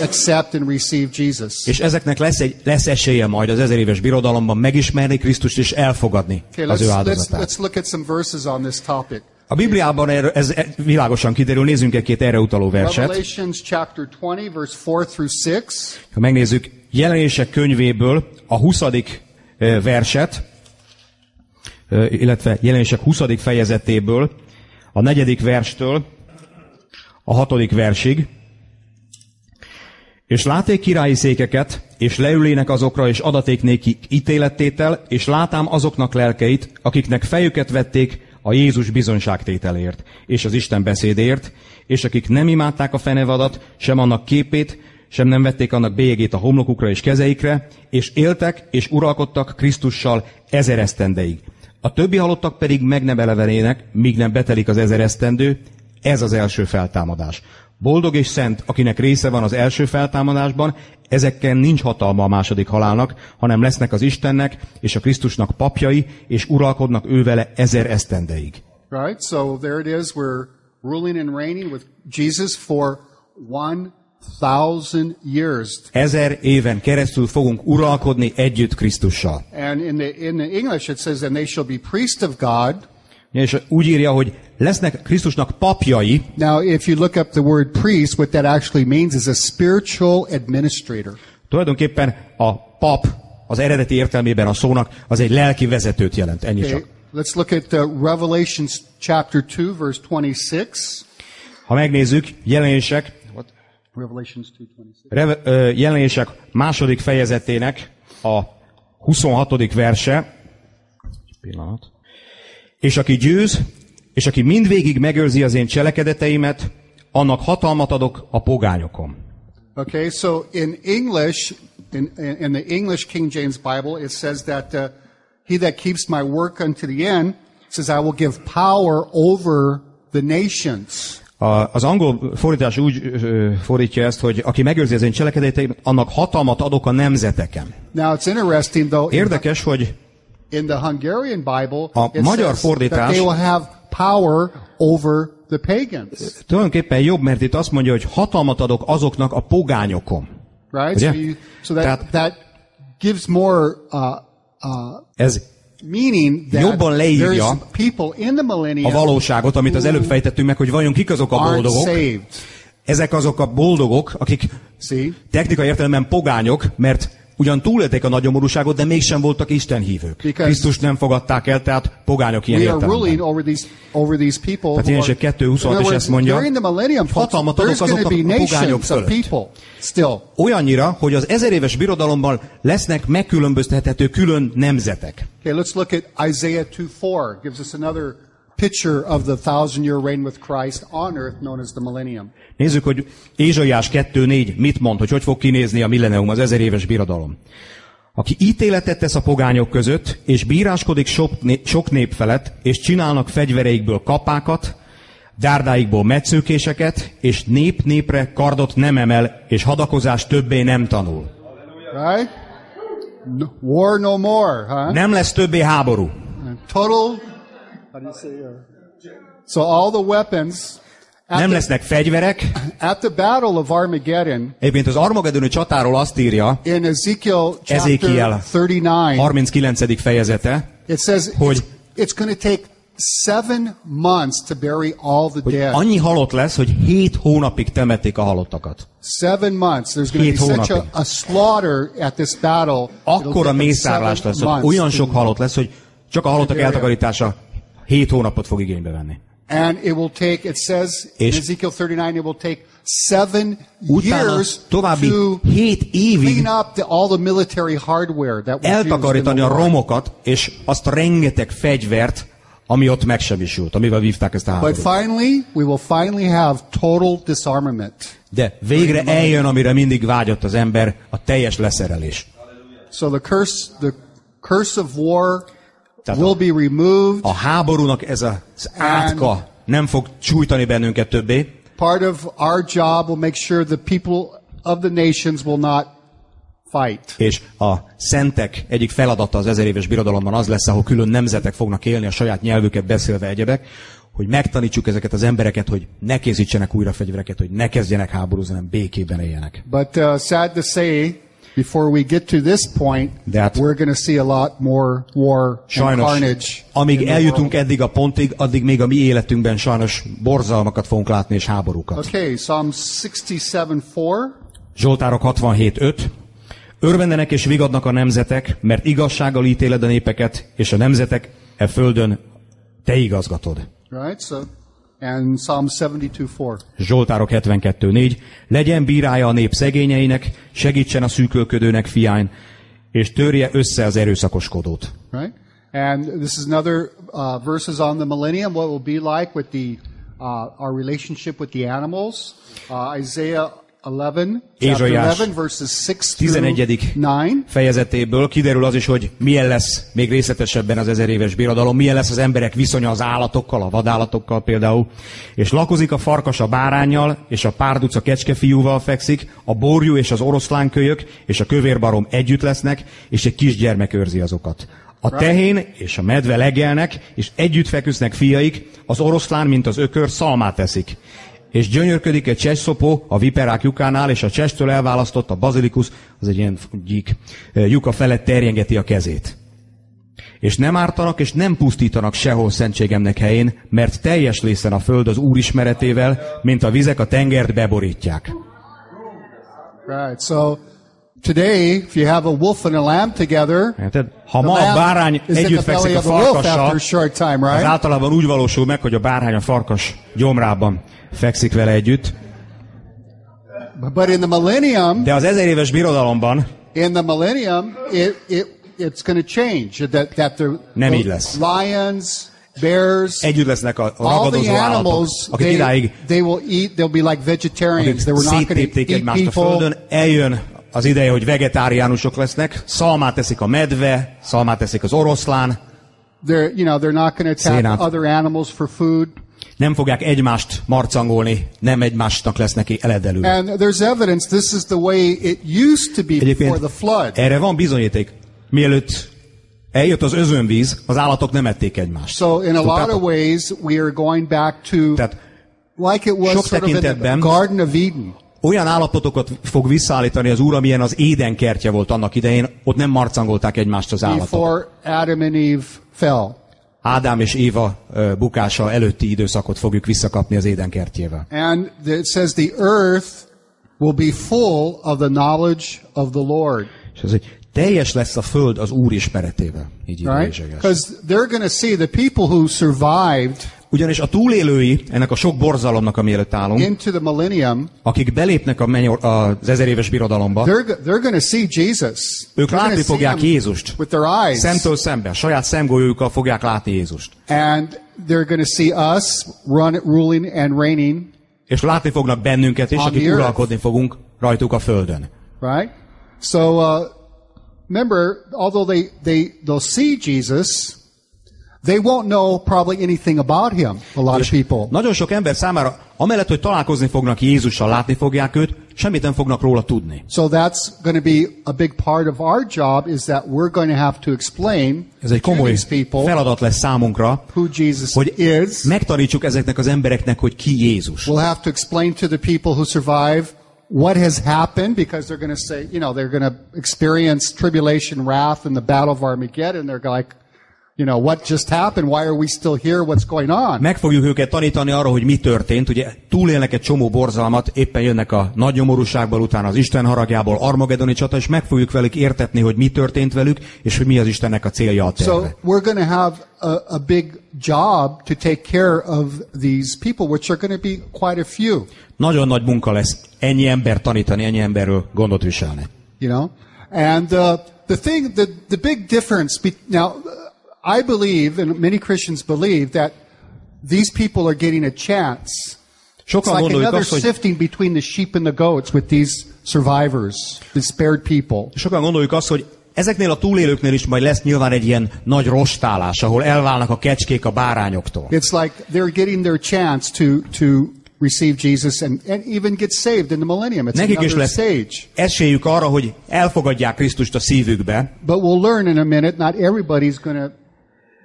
accept and receive Jesus. és ezeknek lesz, egy, lesz esélye majd az ezer éves birodalomban megismerni Krisztust és elfogadni Okay, az let's, ő let's, áldozatát. let's look at some verses on this topic. A Bibliában erről, ez világosan kiderül, nézzünk egy-két erre utaló verset. Revelation chapter 20, verse 4 through 6. Ha megnézzük jelenések könyvéből a 20. verset, illetve jelenések 20. fejezetéből, a negyedik verstől a hatodik versig. És láték királyi székeket, és leülének azokra, és adaték nékik ítélettétel, és látám azoknak lelkeit, akiknek fejüket vették a Jézus bizonyságtételért, és az Isten beszédért, és akik nem imádták a fenevadat, sem annak képét, sem nem vették annak bélyegét a homlokukra és kezeikre, és éltek és uralkodtak Krisztussal ezer esztendeig. A többi halottak pedig meg nem elevenének, míg nem betelik az ezer esztendő, ez az első feltámadás. Boldog és szent, akinek része van az első feltámadásban, ezekkel nincs hatalma a második halálnak, hanem lesznek az Istennek és a Krisztusnak papjai, és uralkodnak ővele ezer esztendeig. Right? So there it is. We're ruling and reigning with Jesus for 1,000 years. Ezer éven keresztül fogunk uralkodni együtt Krisztussal. And in the, in the English it says, and they shall be priests of God. És úgy írja, hogy lesznek Krisztusnak papjai, Now, if you look up the word priest, what that actually means is a spiritual administrator. tulajdonképpen a pap az eredeti értelmében a szónak az egy lelki vezetőt jelent, ennyi Okay, csak. let's look at uh, Revelations chapter 2, verse 26. Ha megnézzük, jelenések, Revelations 2.26. Reve, ö, jelenések második fejezetének a 26. verse, pillanat, és aki győz, és aki mindvégig megőrzi az én cselekedeteimet, annak hatalmat adok a pogányokon. Okay, so in English, in, in the English King James Bible, it says that uh, he that keeps my work unto the end says, I will give power over the nations. A, az angol fordítás úgy ö, fordítja ezt, hogy aki megőrzi az én cselekedeteimet, annak hatalmat adok a nemzeteken. Now it's interesting though, Érdekes, hogy in the Hungarian Bible, A it magyar says that fordítás- they will have power over the pagans. tulajdonképpen jobb, mert itt azt mondja, hogy hatalmat adok azoknak a pogányokon. Right? Ugye? So, you, so that, Tehát- that gives more uh, uh, Ez meaning that Jobban leírja people in the millennium a valóságot, amit az előbb fejtettünk meg, hogy vajon kik azok a boldogok. Ezek azok a boldogok, akik See? technikai értelemben pogányok, mert ugyan túlélték a nagyomorúságot, de mégsem voltak Isten hívők. Because- Krisztus nem fogadták el, tehát pogányok ilyen értelemben. Tehát Jelenések are- 2.26 In other is ezt mondja, hatalmat adok azoknak a pogányok fölött. Olyannyira, hogy az ezer éves birodalomban lesznek megkülönböztethető külön nemzetek. Okay, let's look at Isaiah 2:4. Gives us another picture of the thousand year reign with Christ on earth, known as the millennium. Nézzük, hogy Ézsaiás 2.4 mit mond, hogy hogy fog kinézni a millennium, az ezer éves birodalom. Aki ítéletet tesz a pogányok között, és bíráskodik sok, sok nép felett, és csinálnak fegyvereikből kapákat, dárdáikból metszőkéseket, és nép népre kardot nem emel, és hadakozás többé nem tanul. Right? War no more, huh? Nem lesz többé háború. Total. So all the weapons at Nem the, lesznek fegyverek. [LAUGHS] at the battle of Armageddon Egyébként az Armageddoni csatáról azt írja, in Ezekiel chapter Ezékiel 39. 39. fejezete, It says Hogy- it's, it's going to take seven months to bury all the dead. annyi halott lesz, hogy hét hónapig temették a halottakat. Seven months. There's going to be such a, a slaughter at this battle. take them mészárlás lesz, olyan sok halott lesz, hogy csak a halottak eltakarítása hét hónapot fog igénybe venni. And it will take, it says in Ezekiel 39, it will take seven years to clean up the, all the military hardware that was eltakarítani a romokat, és azt a rengeteg fegyvert, ami ott megsemmisült, amivel vívták ezt a But háborút. finally, we will finally have total disarmament. De végre eljön, amire mindig vágyott az ember, a teljes leszerelés. So the curse, the curse of war Tehát will be removed. a háborúnak ez az átka nem fog sújtani bennünket többé, Part of our job will make sure the people of the nations will not fight. és a szentek egyik feladata az ezer éves birodalomban az lesz, ahol külön nemzetek fognak élni a saját nyelvüket beszélve egyebek, hogy megtanítsuk ezeket az embereket, hogy ne készítsenek újra fegyvereket, hogy ne kezdjenek háborúzni, hanem békében éljenek. But uh, sad to say, before we get to this point, hát- we're going to see a lot more war and Sajnos, carnage. amíg eljutunk eddig a pontig, addig még a mi életünkben sajnos borzalmakat fogunk látni és háborúkat. Okay, Psalm 67:4. Zsoltárok 67.5. Örvendenek és vigadnak a nemzetek, mert igazsággal ítéled a népeket, és a nemzetek e földön te igazgatod. Right? So, and Psalm 72:4. Zsoltárok 72.4. Legyen bírája a nép szegényeinek, segítsen a szűkölködőnek és törje össze az erőszakoskodót. Right? And this is another uh, verses on the millennium. What will be like with the uh, our relationship with the animals? Uh, Isaiah 11, chapter Ézsaiás 11, verses 6 through 11. 9. fejezetéből kiderül az is, hogy milyen lesz még részletesebben az ezer éves birodalom, milyen lesz az emberek viszonya az állatokkal, a vadállatokkal például. És lakozik a farkas a bárányjal, és a párduc a kecskefiúval fekszik, a borjú és az oroszlánkölyök és a kövérbarom együtt lesznek, és egy kisgyermek őrzi azokat. A tehén és a medve legelnek, és együtt feküsznek fiaik, az oroszlán, mint az ökör, szalmát eszik. És gyönyörködik egy cseszszopó a viperák lyukánál, és a csestől elválasztott a bazilikus, az egy ilyen gyík, lyuka felett terjengeti a kezét. És nem ártanak, és nem pusztítanak sehol szentségemnek helyén, mert teljes lészen a föld az Úr ismeretével, mint a vizek a tengert beborítják. Right. So today, if you have a wolf and a lamb together, Érted? Ha ma a bárány együtt fekszik a farkassal, az általában úgy valósul meg, hogy a bárány a farkas gyomrában fekszik vele együtt. But in the millennium, De az ezer éves birodalomban in the millennium, it, it it's going to change. That that the, Nem így lesz. lions, bears, együtt lesznek a, a all ragadozó állatok, animals, akik they, idáig they will eat. They'll be like vegetarians. They were not going to széttépték eat egymást a people. földön, eljön az ideje, hogy vegetáriánusok lesznek, szalmát eszik a medve, szalmát eszik az oroszlán, They're you know they're not going to Szénát. attack other animals for food. nem fogják egymást marcangolni, nem egymásnak lesznek eledelő. And there's evidence this is the way it used to be before Egyébként the flood. erre van bizonyíték. Mielőtt eljött az özönvíz, az állatok nem ették egymást. So in a lot of ways, we are going back to Tehát like it was sok sort of in the tekintetben- Garden of Eden. Olyan állapotokat fog visszaállítani az Úr, amilyen az Éden kertje volt annak idején, ott nem marcangolták egymást az állatok. before Adam and Eve fell. Ádám és Éva bukása előtti időszakot fogjuk visszakapni az Éden kertjével. And it says the earth will be full of the knowledge of the Lord. És ez, hogy teljes lesz a föld az Úr ismeretével. Így Right? Because they're going to see the people who survived Ugyanis a túlélői ennek a sok borzalomnak, ami előtt állunk, into the millennium, akik belépnek a menyor, az ezer éves birodalomba, they're, they're to see Jesus. ők gonna látni fogják Jézust. with their eyes. Szemtől szemben, saját szemgolyójukkal fogják látni Jézust. And they're to see us run, ruling and reigning, És látni fognak bennünket, On akik uralkodni fogunk rajtuk a földön. right? So uh, remember, although they, they, they'll see Jesus, they won't know probably anything about him, a lot of people. Nagyon sok ember számára, amellett, hogy találkozni fognak Jézussal, látni fogják őt, semmit nem fognak róla tudni. So that's going to be a big part of our job is that we're going to have to explain Ez egy komoly feladat lesz számunkra, who Jesus hogy is. megtanítsuk ezeknek az embereknek, hogy ki Jézus. We'll have to explain to the people who survive what has happened because they're going to say, you know, they're going to experience tribulation, wrath, and the battle of Armageddon. They're like, you know, what just happened? Why are we still here? What's going on? Meg fogjuk őket tanítani arra, hogy mi történt. Ugye túlélnek egy csomó borzalmat, éppen jönnek a nagy nyomorúságból, utána az Isten haragjából, Armagedoni csata, és meg fogjuk velük értetni, hogy mi történt velük, és hogy mi az Istennek a célja a So terve. we're going to have a, a big job to take care of these people, which are going to be quite a few, Nagyon nagy munka lesz ennyi ember tanítani, ennyi emberről gondot viselni. you know? And uh, the thing, the, the big difference, be, now, I believe, and many Christians believe, that these people are getting a chance. It's Sokan like gondoljuk another azt, hogy sifting between the sheep and the goats with these survivors, the spared people. Sokan gondoljuk azt, hogy ezeknél a túlélőknél is majd lesz nyilván egy ilyen nagy rostálás, ahol elválnak a kecskék a bárányoktól. It's like they're getting their chance to, to receive Jesus and, and even get saved in the millennium. It's Nekik is lesz stage. esélyük arra, hogy elfogadják Krisztust a szívükbe, But we'll learn in a minute, not everybody's going to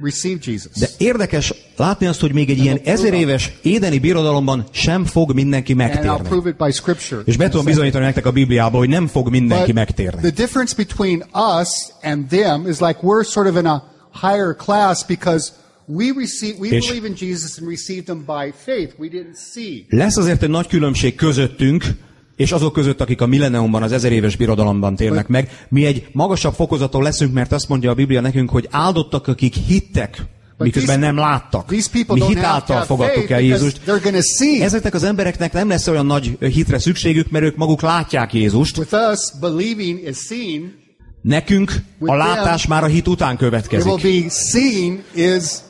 receive Jesus. de érdekes látni azt, hogy még egy ilyen ezer éves édeni birodalomban sem fog mindenki megtérni. És be tudom bizonyítani nektek a Bibliába, hogy nem fog mindenki megtérni. the difference between us and them is like we're sort of in a higher class because we receive, we believe in Jesus and received him by faith. We didn't see. Lesz azért egy nagy különbség közöttünk, és azok között, akik a millenniumban, az ezer éves birodalomban térnek meg. Mi egy magasabb fokozaton leszünk, mert azt mondja a Biblia nekünk, hogy áldottak, akik hittek, miközben nem láttak. Mi hitáltal fogadtuk el Jézust. Ezeknek az embereknek nem lesz olyan nagy hitre szükségük, mert ők maguk látják Jézust. Nekünk a látás már a hit után következik.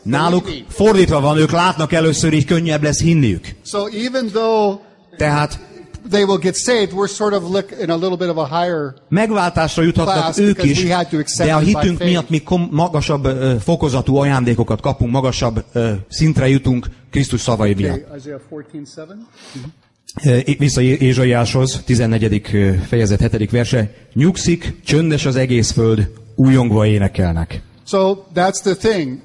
Náluk fordítva van, ők látnak először, így könnyebb lesz hinniük. Tehát they will get saved, we're sort of in a little bit of a higher. Megváltásra juthatnak ők is, de a hitünk miatt mi magasabb ö, fokozatú ajándékokat kapunk, magasabb ö, szintre jutunk Krisztus szavai miatt. Okay, Isaiah 14:7. Ö, Vissza Ézsaiáshoz, 14. ö, fejezet 7. verse. Nyugszik, csöndes az egész föld, újongva énekelnek. So that's the thing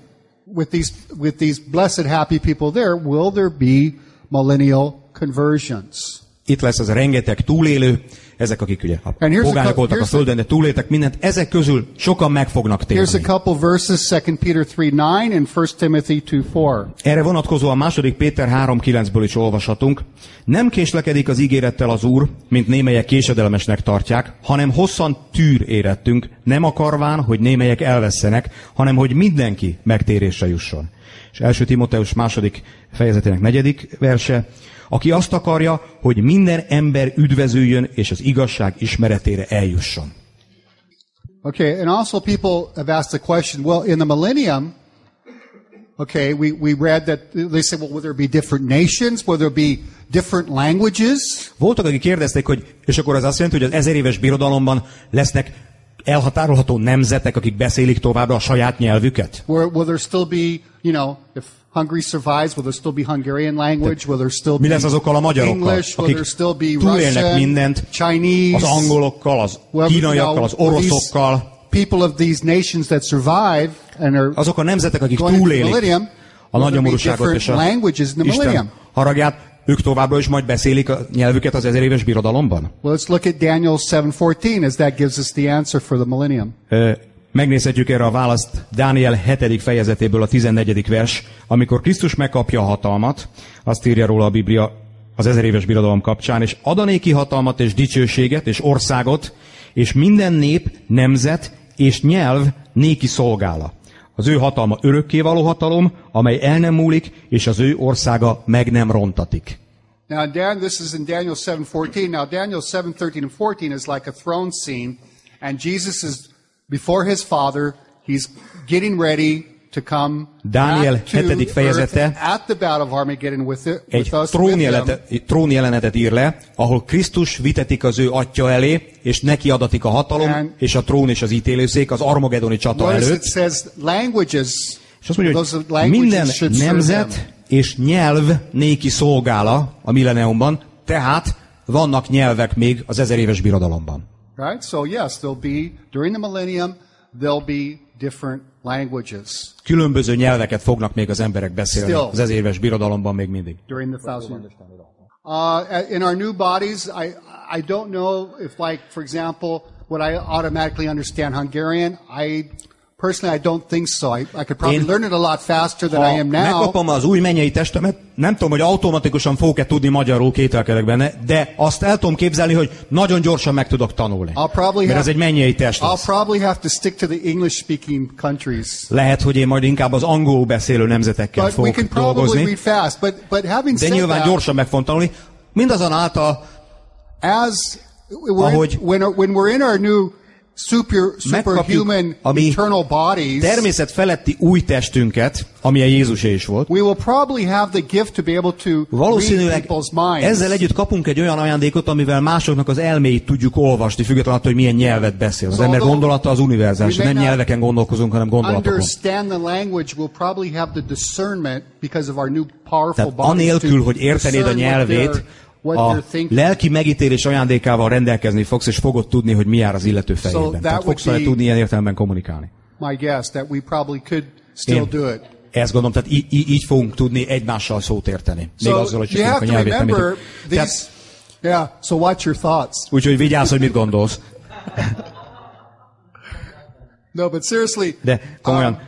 with these with these blessed happy people there, will there be millennial conversions? Itt lesz az a rengeteg túlélő, ezek, akik ugye a a pogányok voltak a a- földön, de túléltek mindent, ezek közül sokan meg fognak Here's a térni. couple verses, 2 Peter 3:9 and 1 Timothy 2:4. Erre vonatkozóan második Péter 3.9-ből is olvashatunk. Nem késlekedik az ígérettel az Úr, mint némelyek késedelmesnek tartják, hanem hosszan tűr érettünk, nem akarván, hogy némelyek elvesztenek, hanem hogy mindenki megtérésre jusson. És első Timoteus második fejezetének negyedik verse, aki azt akarja, hogy minden ember üdvözüljön, és az igazság ismeretére eljusson. Okay, and also people have asked the question, well, in the millennium, okay, we, we read that they say, well, will there be different nations? Will there be different languages? Voltak, akik kérdezték, hogy, és akkor az azt jelenti, hogy az ezer éves birodalomban lesznek elhatárolható nemzetek, akik beszélik továbbra a saját nyelvüket? Will, will there still be, you know, if Hungary survives, will there still be Hungarian language? Will there still Mi be lesz azokkal a magyarokkal, English? Will akik there still be túlélnek Russian, mindent, Chinese? az angolokkal, az kínaiakkal, az oroszokkal, People of these nations that survive and are azok a nemzetek, akik túlélik millennium, a nagyomorúságot és different a languages in the Isten millennium? haragját, ők továbbra is majd beszélik a nyelvüket az ezer éves birodalomban? Well, let's look at Daniel 7:14 as that gives us the answer for the millennium. Megnézhetjük erre a választ Dániel 7. fejezetéből a 14. vers, amikor Krisztus megkapja a hatalmat, azt írja róla a Biblia az ezer éves birodalom kapcsán, és adanéki hatalmat és dicsőséget és országot, és minden nép, nemzet és nyelv néki szolgála. Az ő hatalma örökkévaló hatalom, amely el nem múlik, és az ő országa meg nem rontatik. Now, Dan, this is in Daniel 7:14. Now, Daniel 7:13 and 14 is like a throne scene, and Jesus is before his Father. He's getting ready to come Dániel back to hetedik fejezete egy with trónjelenetet, ír le, ahol Krisztus vitetik az ő atya elé, és neki adatik a hatalom, And- és a trón és az ítélőszék az armagedoni csata előtt. És azt mondja, hogy minden nemzet és nyelv néki szolgála a milleniumban, tehát vannak nyelvek még az ezer éves birodalomban. Right? So yes, there'll be during the millennium there'll be different languages Különböző nyelveket fognak még az emberek beszélni Still. az ezer éves birodalomban még mindig. during the thousand years. Uh, in our new bodies, I I don't know if like for example, would I automatically understand Hungarian? I personally I don't think so. I, I could probably Én- learn it a lot faster than I am now. megkapom az új mennyei testemet, nem tudom, hogy automatikusan fogok-e tudni magyarul, kételkedek benne, de azt el tudom képzelni, hogy nagyon gyorsan meg tudok tanulni. I'll probably Mert have, ez egy mennyei test I'll probably have to stick to the English speaking countries. Lehet, hogy én majd inkább az angol beszélő nemzetekkel But we fogok can probably dolgozni, read fast. But but having de said nyilván that, gyorsan meg fogom tanulni. Mindazonáltal as we're Ahogy- in, when, when we're in our new super superhuman eternal bodies, természet feletti új testünket, amilyen Jézusé is volt, we will probably have the gift to be able to read valószínűleg people's minds. ezzel együtt kapunk egy olyan ajándékot, amivel másoknak az elméit tudjuk olvasni, függetlenül attól, hogy milyen nyelvet beszél. Az So ember gondolata az univerzális, nem nyelveken gondolkozunk, hanem gondolatokon. understand the language, we'll probably have the discernment because of our new powerful Tehát anélkül, hogy értenéd a nyelvét, a lelki megítélés ajándékával rendelkezni fogsz, és fogod tudni, hogy mi jár az illető fejében. that Tehát fogsz vele tudni ilyen értelemben kommunikálni. My guess that we probably could still Én do it. ezt gondolom, tehát így, fogunk tudni egymással szót érteni. Még So azzal, hogy csak a nyelvét nem. Tehát. Yeah. So what's your thoughts? úgyhogy vigyázz, hogy mit gondolsz. [LAUGHS] No, but seriously. De komolyan. um,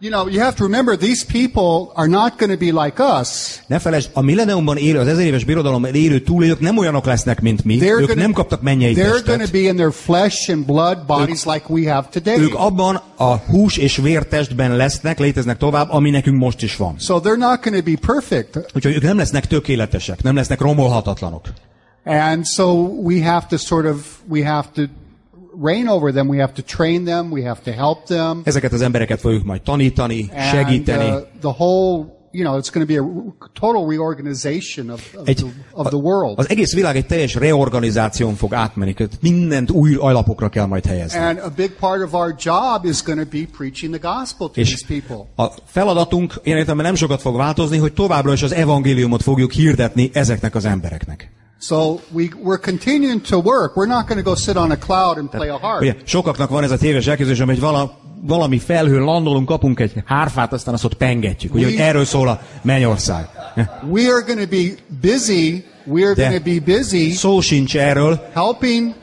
you know, you have to remember these people are not going to be like us. Ne felejtsd, a milleniumban élő, az ezer éves birodalomban élő túlélők nem olyanok lesznek, mint mi. They're ők gonna, nem kaptak mennyei they're going to testet. be in their flesh and blood bodies like we have today. Ők abban a hús és vértestben lesznek, léteznek tovább, ami nekünk most is van. So they're not going to be perfect. Úgyhogy ők nem lesznek tökéletesek, nem lesznek romolhatatlanok. And so we have to sort of, we have to reign over them. We have to train them. We have to help them. Ezeket az embereket fogjuk majd tanítani, And segíteni. uh, the whole you know, it's going to be a total reorganization of, of, Egy, the, of the world. Az egész világ egy teljes reorganizáción fog átmenni. Mindent új alapokra kell majd helyezni. And a big part of our job is going to be preaching the gospel to És these people. a feladatunk, én értem, nem sokat fog változni, hogy továbbra is az evangéliumot fogjuk hirdetni ezeknek az embereknek. So we, we're continuing to work. We're not going to go sit on a cloud and play a harp. Ugye, sokaknak van ez a téves elképzelés, hogy vala, valami felhőn landolunk, kapunk egy hárfát, aztán azt ott pengetjük. Ugye, hogy erről szól a mennyország. We are going to be busy. We are going to be busy Szó sincs erről, helping.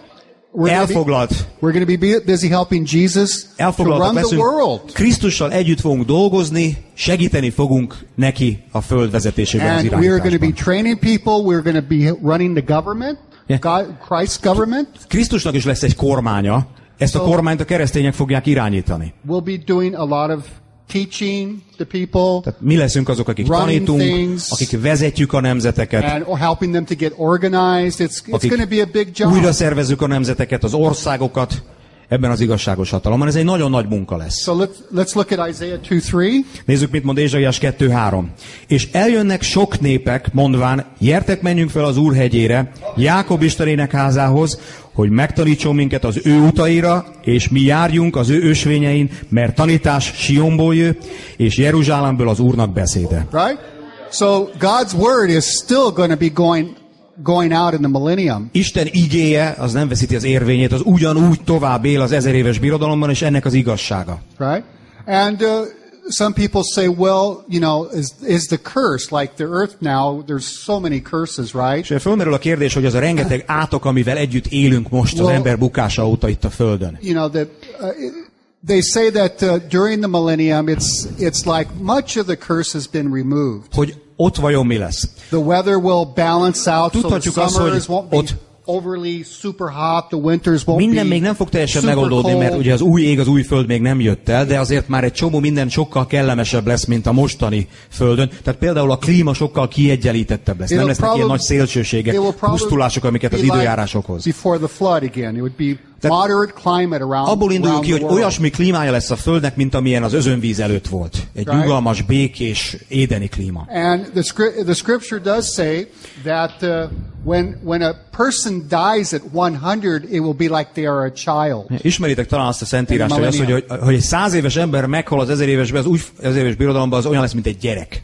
We're elfoglalt, be, we're going to be bu- busy helping Jesus to run the world. Krisztussal együtt fogunk dolgozni, segíteni fogunk neki a föld vezetésében, az And we are going to be training people. We're going to be running the government, Yeah. God, Christ's government. Krisztusnak is lesz egy kormánya, ezt a kormányt a keresztények fogják irányítani. We'll be doing a lot of teaching the people Tehát mi leszünk azok, akik tanítunk, things. akik vezetjük a nemzeteket, and helping them to get organized. It's, it's going to be a big job. újra szervezzük a nemzeteket, az országokat ebben az igazságos hatalomban. Ez egy nagyon nagy munka lesz. So let's, let's look at Isaiah 2 3. Nézzük, mit mond Ézsaiás 2.3. És eljönnek sok népek, mondván, gyertek, menjünk fel az Úr hegyére, Jákob Istenének házához, hogy megtanítson minket az ő utaira, és mi járjunk az ő ösvényein, mert tanítás Sionból jő, és Jeruzsálemből az Úrnak beszéde. Right? So God's word is still going to be going, going out in the millennium. Isten igéje, az nem veszíti az érvényét, az ugyanúgy tovább él az ezer éves birodalomban, és ennek az igazsága. Right? And uh, some people say, well, you know, is, is the curse like the earth now? There's so many curses, right? És fölmerül a kérdés, hogy az a rengeteg [LAUGHS] átok, amivel együtt élünk most az Well- ember bukása óta itt a Földön. You know, that uh, they say that uh, during the millennium, it's, it's like much of the curse has been removed. Hogy ott vajon mi lesz? The weather will balance out, so the Tudhatjuk azt, hogy won't be ott- overly super hot, the winters won't Minden be még nem fog teljesen megoldódni, cold. mert ugye az új ég, az új föld még nem jött el, de azért már egy csomó minden sokkal kellemesebb lesz, mint a mostani földön. Tehát például a klíma sokkal kiegyenlítettebb lesz. Nem It'll lesznek ilyen probab- nagy szélsőségek, probably pusztulások, amiket az be like időjárás okoz. Before the flood again, it would be Tehát moderate climate around, Abból induljunk ki, hogy olyasmi klímája lesz a Földnek, mint amilyen az özönvíz előtt volt. Egy Right. nyugalmas, békés, édeni klíma. And the, the scripture does say that uh, when, when a person dies at 100, it will be like they are a child. Ismeritek talán azt a szentírást, hogy, az, hogy, hogy, egy száz éves ember meghal az ezer évesben, az új ezer éves birodalomban, az olyan lesz, mint egy gyerek.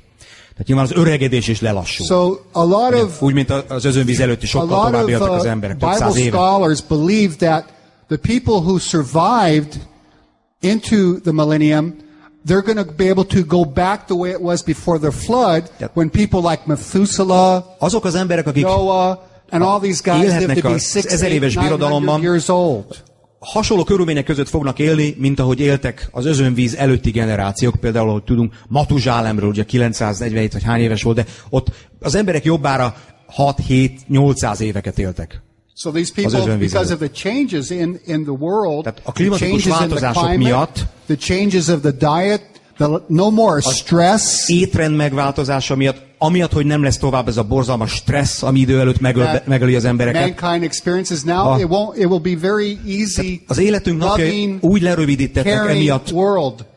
Tehát nyilván az öregedés is lelassul. So a lot of Úgy, mint az özönvíz előtt is a sokkal tovább éltek az uh, emberek, több száz éve. scholars believe that the people who survived into the millennium, they're going to be able to go back the way it was before the flood, when people like Methuselah, Azok az emberek, akik Noah, and all these guys lived to be six, ezer éves 900 birodalomban, years old. hasonló körülmények között fognak élni, mint ahogy éltek az özönvíz előtti generációk, például, ahogy tudunk, Matuzsálemről, ugye 947 vagy hány éves volt, de ott az emberek jobbára 6-7-800 éveket éltek. So these people, because of the changes in, in the world, Tehát a klimatikus változások climate, miatt- the changes of the diet, the, no more stress, Étrend megváltozása miatt, amiatt, hogy nem lesz tovább ez a borzalmas stressz, ami idő előtt megöl, megöli az embereket. mankind experiences now, Ah. it won't. It will be very easy. Az életünk loving, úgy lerövidítettek emiatt,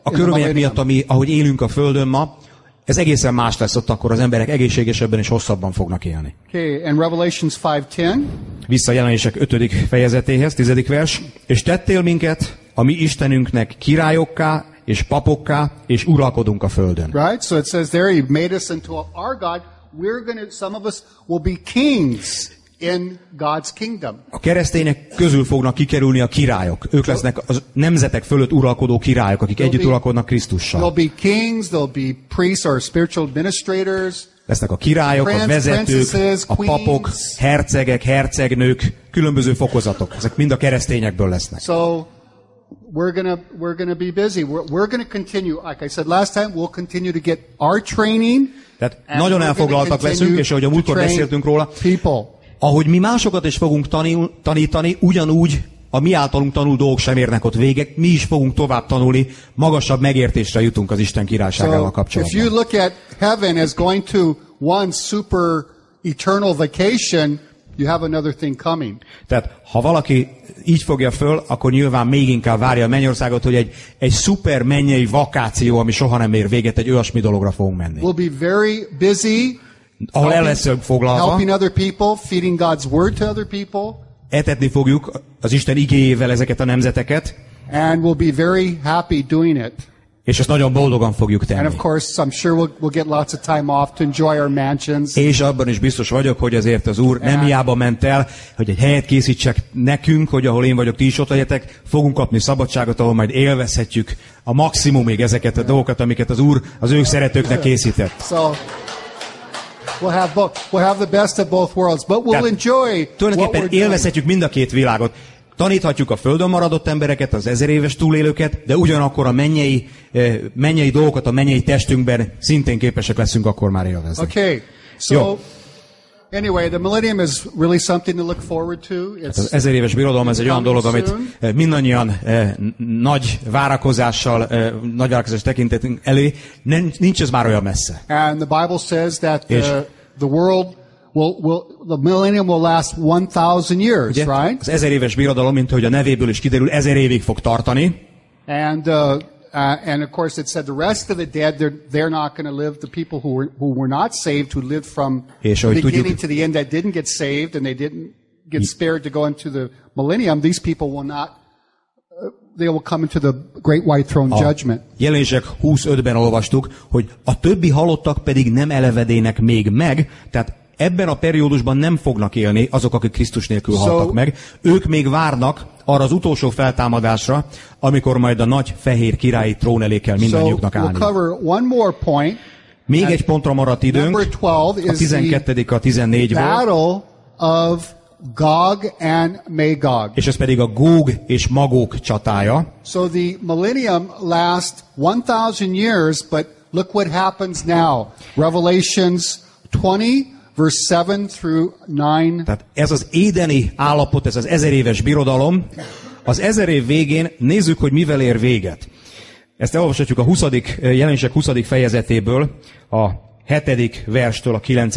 a körülmények miatt, ami, ahogy élünk a Földön ma, ez egészen más lesz ott, akkor az emberek egészségesebben és hosszabban fognak élni. Okay, and Revelations 5:10. Vissza jelenések 5. fejezetéhez, 10. vers. És tettél minket a mi Istenünknek királyokká és papokká, és uralkodunk a földön. Right? So it says there, He made us into our God. We're going to, some of us will be kings in God's kingdom. A keresztények közül fognak kikerülni a királyok. Ők lesznek az nemzetek fölött uralkodó királyok, akik együtt uralkodnak There'll Krisztussal. be kings, there'll be priests or spiritual administrators. Lesznek a királyok, a vezetők, a papok, hercegek, hercegnők, különböző fokozatok. Ezek mind a keresztényekből lesznek. So we're gonna we're gonna be busy. We're, we're gonna continue. Like I said last time, we'll continue to get our training. Tehát nagyon elfoglaltak leszünk, és ahogy a múltkor beszéltünk róla, People. Ahogy mi másokat is fogunk tanul, tanítani, ugyanúgy a mi általunk tanult dolgok sem érnek ott véget, mi is fogunk tovább tanulni, magasabb megértésre jutunk az Isten királyságával So if you kapcsolatban. look at heaven as going to one super eternal vacation, you have another thing coming. Tehát ha valaki így fogja föl, akkor nyilván még inkább várja a mennyországot, hogy egy, egy szuper mennyei vakáció, ami soha nem ér véget, egy olyasmi dologra fogunk menni. We'll be very busy Ahol el leszünk foglalva, helping other people, feeding God's word to other people, etetni fogjuk az Isten igéjével ezeket a nemzeteket, and we'll be very happy doing it. és ezt nagyon boldogan fogjuk And tenni. of course, I'm sure we'll, we'll get lots of time off to enjoy our mansions. És abban is biztos vagyok, hogy azért az Úr nem hiába ment el, hogy egy helyet készítsek nekünk, hogy ahol én vagyok, ti is ott legyetek, fogunk kapni szabadságot, ahol majd élvezhetjük a maximumig ezeket a dolgokat, amiket az Úr az ő szeretőknek készített. So we'll have both. We'll have the best of both worlds, but we'll Tehát enjoy what Tulajdonképpen élvezhetjük mind a két világot. Taníthatjuk a földön maradott embereket, az ezer éves túlélőket, de ugyanakkor a mennyei, eh, mennyei dolgokat a mennyei testünkben szintén képesek leszünk akkor már élvezni. Okay. So Jó. Anyway, the millennium is really something to look forward to. It's Az ezer éves birodalom ez egy olyan dolog, amit eh, mindannyian eh, nagy várakozással, eh, nagy várakozás tekintetünk elé, nem, nincs ez már olyan messze. and the Bible says that the, the world will, will the millennium will last 1000 years, Ugye? right? Az ezer éves birodalom, mint hogy a nevéből is kiderül, ezer évig fog tartani, And uh, uh, and of course it said the rest of the dead they're they're not going to live. The people who were who were not saved, who lived from És the tudjuk- beginning to the end, that didn't get saved and they didn't get spared to go into the millennium. These people will not. Uh, they will come into the great white throne A judgment. jelenések 25-ben olvastuk, hogy a többi halottak pedig nem elevedének még meg, tehát ebben a periódusban nem fognak élni azok, akik Krisztus nélkül So- haltak meg. Ők még várnak arra az utolsó feltámadásra, amikor majd a nagy fehér királyi trón elé kell mindannyiuknak állni. Még egy pontra maradt időnk, Number 12 a is 12. a the 14-ből, battle of Gog and Magog. és ez pedig a Góg és Magók csatája. So the millennium lasts 1,000 years, but look what happens now. Revelations 20, verse 7 through 9. Tehát ez az édeni állapot, ez az ezer éves birodalom, az ezer év végén nézzük, hogy mivel ér véget. Ezt elolvashatjuk a 20. jelenések 20. fejezetéből, a 7. verstől a 9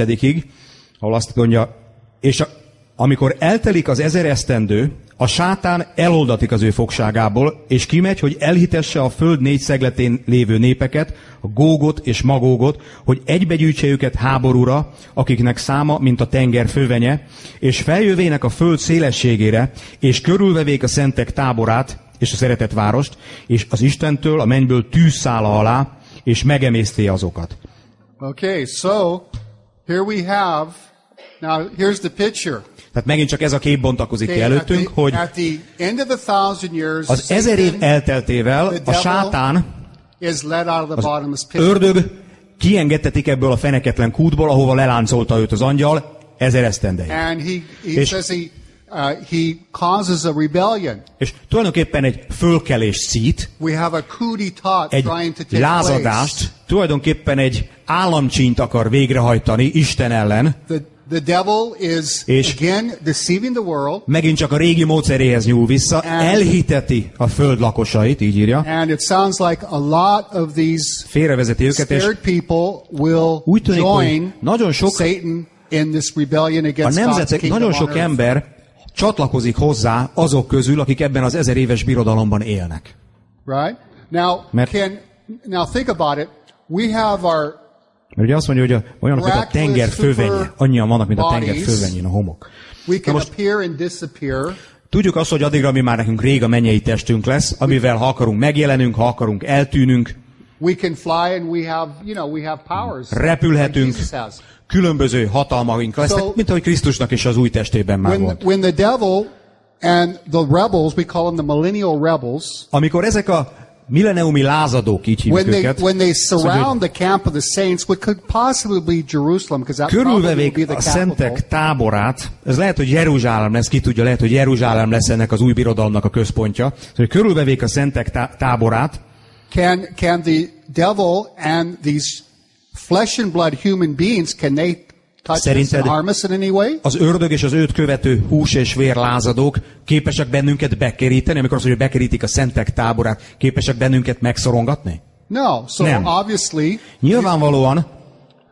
ahol azt mondja, és a, amikor eltelik az ezer esztendő, a sátán eloldatik az ő fogságából, és kimegy, hogy elhitesse a föld négy szegletén lévő népeket, a gógot és magógot, hogy egybegyűjtse őket háborúra, akiknek száma, mint a tenger fővenye, és feljövének a föld szélességére, és körülvevék a szentek táborát, és a szeretett várost, és az Istentől, a mennyből tűzszála alá, és megemészté azokat. Okay, so here we have, now here's the picture. Tehát megint csak ez a kép bontakozik ki előttünk, hogy az ezer év elteltével a sátán, pit. ördög kiengedtetik ebből a feneketlen kútból, ahova leláncolta őt az angyal, ezer esztendeig. És- uh, he causes a rebellion. És tulajdonképpen egy fölkelés szít, We have a coup d'etat egy lázadást, place. tulajdonképpen egy államcsínt akar végrehajtani Isten ellen, The, the devil is És- again deceiving the world, megint csak a régi módszeréhez nyúl vissza, And- elhiteti a föld lakosait, így írja, and it sounds like a lot of these félrevezeti őket, és people will Úgy tűnik, join nagyon sok- Satan in this rebellion a against God's nemzetek, nagyon on sok ember csatlakozik hozzá azok közül, akik ebben az ezer éves birodalomban élnek. Right? Now, Mert- can now think about it. We have our Mert ugye azt mondja, hogy a, olyanok, mint a tenger fővenye. Annyian vannak, mint a tenger fővenyén a homok. most-. Tudjuk azt, hogy addigra mi már nekünk rég a mennyei testünk lesz, amivel ha akarunk megjelenünk, ha akarunk eltűnünk, We can fly and we have, you know, we have powers. repülhetünk, különböző hatalmaink lesznek, So- mint ahogy Krisztusnak is az új testében már When, volt. when the devil and the rebels, we call them the millennial rebels, Amikor ezek a milleniumi lázadók, így hívjuk when they őket, when they azt mondja, hogy surround the camp of the saints, what could possibly be Jerusalem, because that will be körülvevék the a szentek táborát, ez lehet, hogy Jeruzsálem lesz, ki tudja, lehet, hogy Jeruzsálem lesz ennek az új birodalomnak a központja, Szóval, körülvevék a szentek tá- táborát, Can can the devil and these flesh and blood human beings can they Szerinted- az ördög és az őt követő hús és vér lázadók képesek bennünket bekeríteni, amikor azt mondja, hogy bekerítik a szentek táborát, képesek bennünket megszorongatni? No. So Nem. obviously, Nyilvánvalóan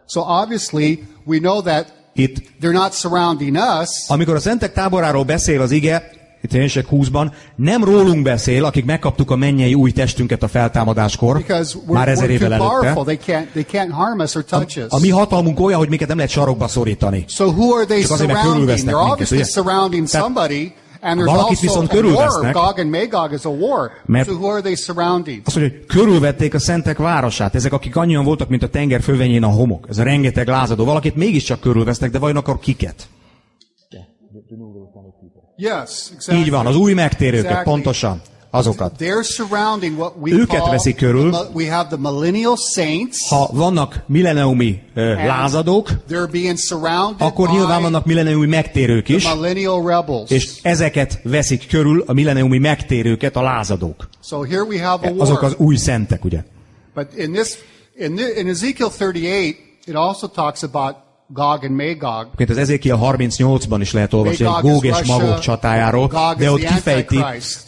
so obviously we know that Itt, they're not surrounding us. amikor a szentek táboráról beszél az ige, itt Jelenések 20-ban, nem rólunk beszél, akik megkaptuk a mennyei új testünket a feltámadáskor, már ezer évvel előtte. They can't, they can't us. A mi hatalmunk olyan, hogy minket nem lehet sarokba szorítani. So who are they Csak azért, mert körülvesznek minket, ugye? somebody, and valakit viszont a körülvesznek. Gog and Magog is a war. Mert- so who are they surrounding? Azt mondja, hogy körülvették a szentek városát. Ezek, akik annyian voltak, mint a tenger fölvenyén a homok. Ez a rengeteg lázadó. Valakit mégiscsak körülvesznek, de vajon akkor kiket? Yes, exactly. Így van, az új megtérőket, Exactly. pontosan. Azokat. Őket veszik körül. Ha vannak milleniumi ö, and lázadók, akkor nyilván vannak milleniumi megtérők is, és ezeket veszik körül a milleniumi megtérőket a lázadók. War. Azok az új szentek, ugye? But in this, in, the, in Ezekiel 38, it also talks about Gog and Magog. Mint az Ezékiel 38-ban is lehet olvasni, Magog Góg is és Magog csatájáról, Gog de ott kifejti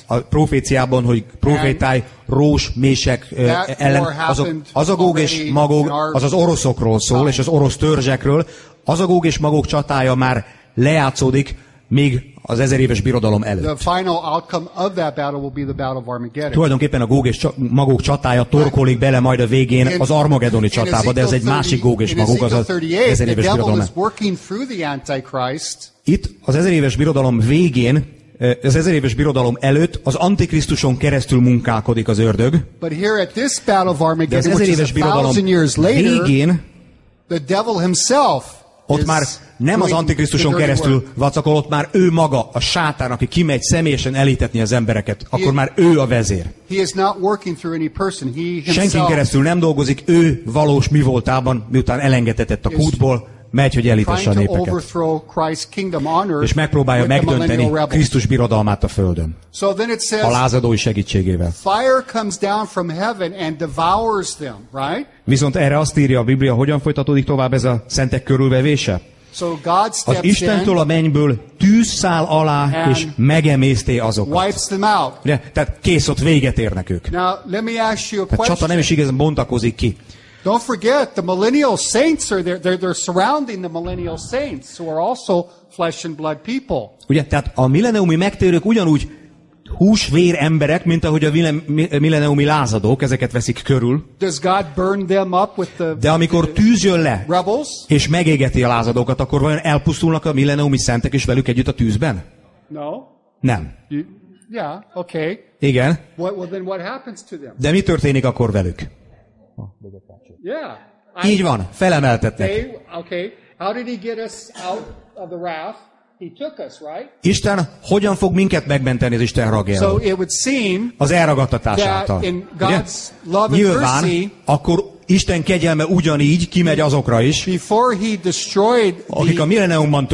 a proféciában, hogy profétálj Rós, Mések That ellen, azok, az a Góg és Magog, az az oroszokról szól, és az orosz törzsekről, az a Góg és Magog csatája már lejátszódik, még az ezer éves birodalom előtt. The final outcome of that battle will be the Battle of Armageddon. Tulajdonképpen a Góg és Magog csatája torkolik bele majd a végén az Armagedoni csatába, de ez egy másik Góg és Magog, az az 38, ezer éves birodalom. Itt az ezer éves birodalom végén, az ezer éves birodalom előtt az Antikrisztuson keresztül munkálkodik az ördög, de az ezer éves birodalom végén the devil himself ott már nem az Antikrisztuson keresztül work. vacakol, ott már ő maga, a sátán, aki kimegy személyesen elítetni az embereket, akkor már ő a vezér. Senkin keresztül nem dolgozik, ő valós mi voltában, miután elengedetett a kútból, megy, hogy elítesse a népeket. És megpróbálja megdönteni. Krisztus birodalmát a földön. A lázadói segítségével. Viszont erre azt írja a Biblia, hogyan folytatódik tovább ez a szentek körülvevése? So God Az steps Istentől a mennyből tűz száll alá, és megemészté azokat. wipes them out. Ugye? Tehát kész, ott véget érnek ők. Now, let me ask you a Tehát csata nem is igazán bontakozik ki. Don't forget, the millennial saints are there. They're, they're surrounding the millennial saints, who are also flesh and blood people. Ugye? Tehát a milleniumi megtérők ugyanúgy hús-vér emberek, mint ahogy a milleniumi lázadók, ezeket veszik körül. De amikor tűz jön le, és megégeti a lázadókat, akkor vajon elpusztulnak a milleniumi szentek is velük együtt a tűzben? No. Nem. You, yeah, okay. Igen. What, well, then what happens to them? De mi történik akkor velük? Yeah. I- Így van, felemeltetnek. Okay. How did he get us out of the wrath? Isten hogyan fog minket megmenteni az Isten seem Az elragadtatás által. Ugye? Nyilván, akkor Isten kegyelme ugyanígy kimegy azokra is, akik a milleniumban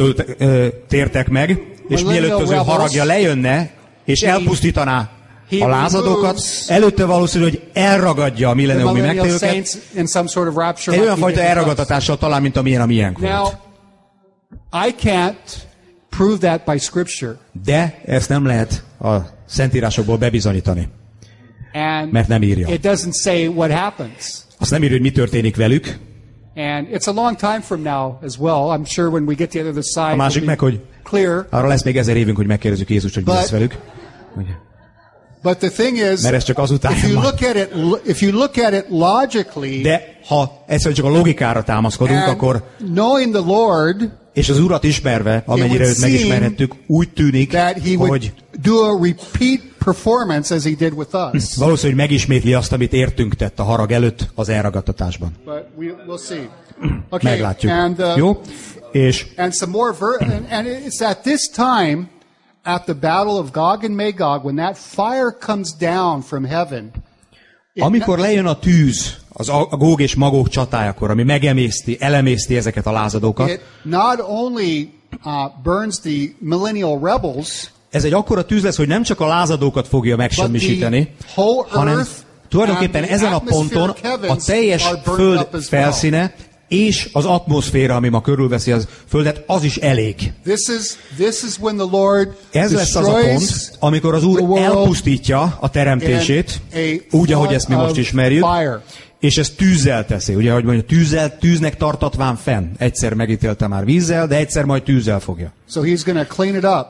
tértek meg, és mielőtt az ő haragja lejönne, és elpusztítaná a lázadókat, előtte valószínű, hogy elragadja a milleniumi megtérőket, egy olyan fajta elragadtatással talán, mint amilyen a miénk Now, volt. I can't prove that by scripture. De ezt nem lehet a szentírásokból bebizonyítani. And Mert nem írja. it doesn't say what happens. Azt nem írja, hogy mi történik velük. And it's a long time from now as well. I'm sure when we get to the other side, A másik meg, hogy clear. arra lesz még ezer évünk, hogy megkérdezzük Jézus, hogy mi But- lesz velük. But the thing is, Mert ez csak azután if you look at it, if you look at it logically, De ha egyszerűen csak a logikára támaszkodunk, akkor, knowing the Lord, és az Urat ismerve, amennyire őt megismerhettük, úgy tűnik, hogy do a repeat performance as He did with us. valószínű, hogy megismétli azt, amit értünk tett a harag előtt az elragadtatásban. We, we'll see. Okay, Meglátjuk. and uh, Jó? És and some more ver- and, and it's at this time at the battle of Gog and Magog when that fire comes down from heaven amikor lejön a tűz, az a a Góg és Magók csatájakor, ami megemészti, elemészti ezeket a lázadókat, it not only uh, burns the millennial rebels ez egy akkora tűz lesz, hogy nem csak a lázadókat fogja megsemmisíteni, hanem tulajdonképpen ezen a ponton a teljes föld felszíne és az atmoszféra, ami ma körülveszi az Földet, az is elég. This is this is when the Lord Ez lesz az a pont, amikor az Úr elpusztítja a teremtését, úgy, ahogy ezt mi most ismerjük, fire. és ezt tűzzel teszi. Ugye, hogy mondja, tűzzel, tűznek tartatván fenn. Egyszer megítélte már vízzel, de egyszer majd tűzzel fogja. So he's clean it up.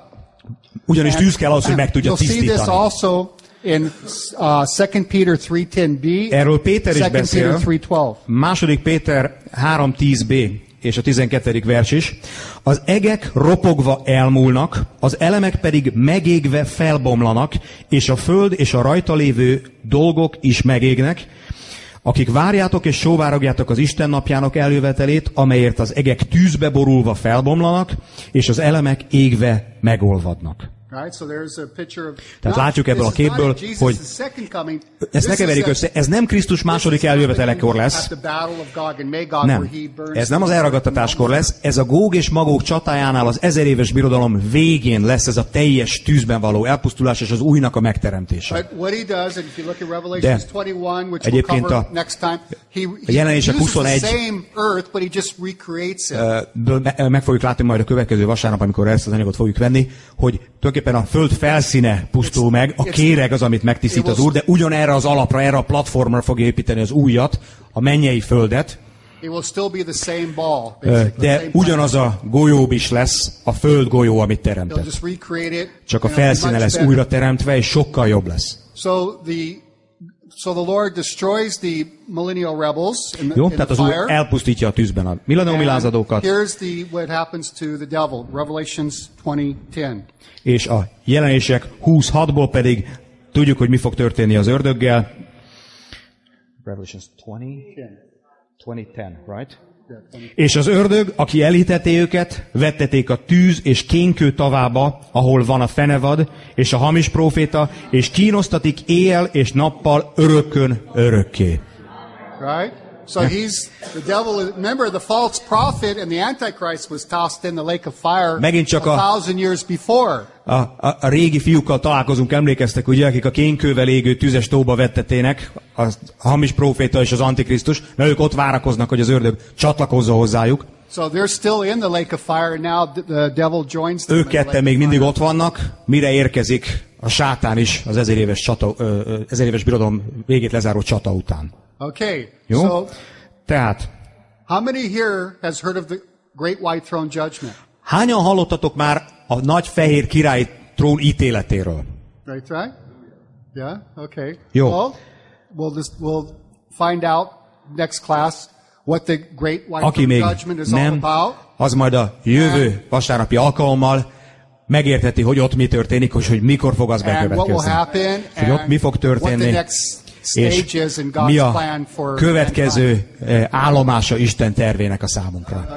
Ugyanis tűz kell ahhoz, hogy meg tudja tisztítani. In uh, 2 Peter 3:10b. Erről Péter is 2 beszél. Peter 3:12. Második Péter 3.10b és a 12. vers is. Az egek ropogva elmúlnak, az elemek pedig megégve felbomlanak, és a föld és a rajta lévő dolgok is megégnek, akik várjátok és sóvárogjátok az Isten napjának eljövetelét, amelyért az egek tűzbe borulva felbomlanak, és az elemek égve megolvadnak. Tehát látjuk ebből a képből, hogy. Ezt ne keverjük össze, ez nem Krisztus második eljövetelekor lesz, Nem. Ez nem az elragadtatáskor lesz, ez a Góg és Magók csatájánál az ezer éves birodalom végén lesz ez a teljes tűzben való elpusztulás és az újnak a megteremtése. De 21, which we'll egyébként a- a jelenések uses the 21 same earth, but he just recreates it. Ből me- meg fogjuk látni majd a következő vasárnap, amikor ezt az anyagot fogjuk venni, hogy tulajdonképpen a föld felszíne pusztul meg, a kéreg az, amit megtisztít az Úr, de ugyanerre az alapra, erre a platformra fogja építeni az újat, a mennyei földet, de ugyanaz a golyó is lesz, a föld golyó, amit teremtett. Csak a felszíne lesz újra teremtve, és sokkal jobb lesz. So the so the Lord destroys the millennial rebels in the, Jó? in Tehát the az Úr fire. elpusztítja a tűzben a milleniumi And lázadókat, Here's the what happens to the devil. Revelations 20:10. és a jelenések 26-ból pedig tudjuk, hogy mi fog történni az ördöggel. Revelations 20? 2010, right? És az ördög, aki elhitette őket, vetteték a tűz és kénkő tavába, ahol van a fenevad, és a hamis próféta, és kínosztatik éjjel és nappal örökön örökké. Right? So he's the devil. Remember, the false prophet and the Antichrist was tossed in the lake of fire Megint csak a a- thousand years before. A, a, a régi fiúkkal találkozunk, emlékeztek, ugye, akik a kénkővel égő tüzes tóba vettetének, a hamis próféta és az antikrisztus, mert ők ott várakoznak, hogy az ördög csatlakozza hozzájuk. So they're still in the lake of fire, and now the- devil joins them. Ők ketten még mindig ott vannak, mire érkezik a sátán is az ezer éves, csata, ezer éves birodalom végét lezáró csata után. Okay. Jó? So Tehát, how many here has heard of the great white throne judgment? hányan hallottatok már a nagy fehér király trón ítéletéről? Right, right? Yeah. Okay. Jó. Well, we'll just we'll find out next class what the great white Aki throne még judgment is all nem, about. az majd a jövő vasárnapi alkalommal megérteti, hogy ott mi történik, és hogy mikor fog az bekövetkezni. happen, Hogy ott mi fog what the történni, next és mi a következő eh, állomása Isten tervének a számunkra.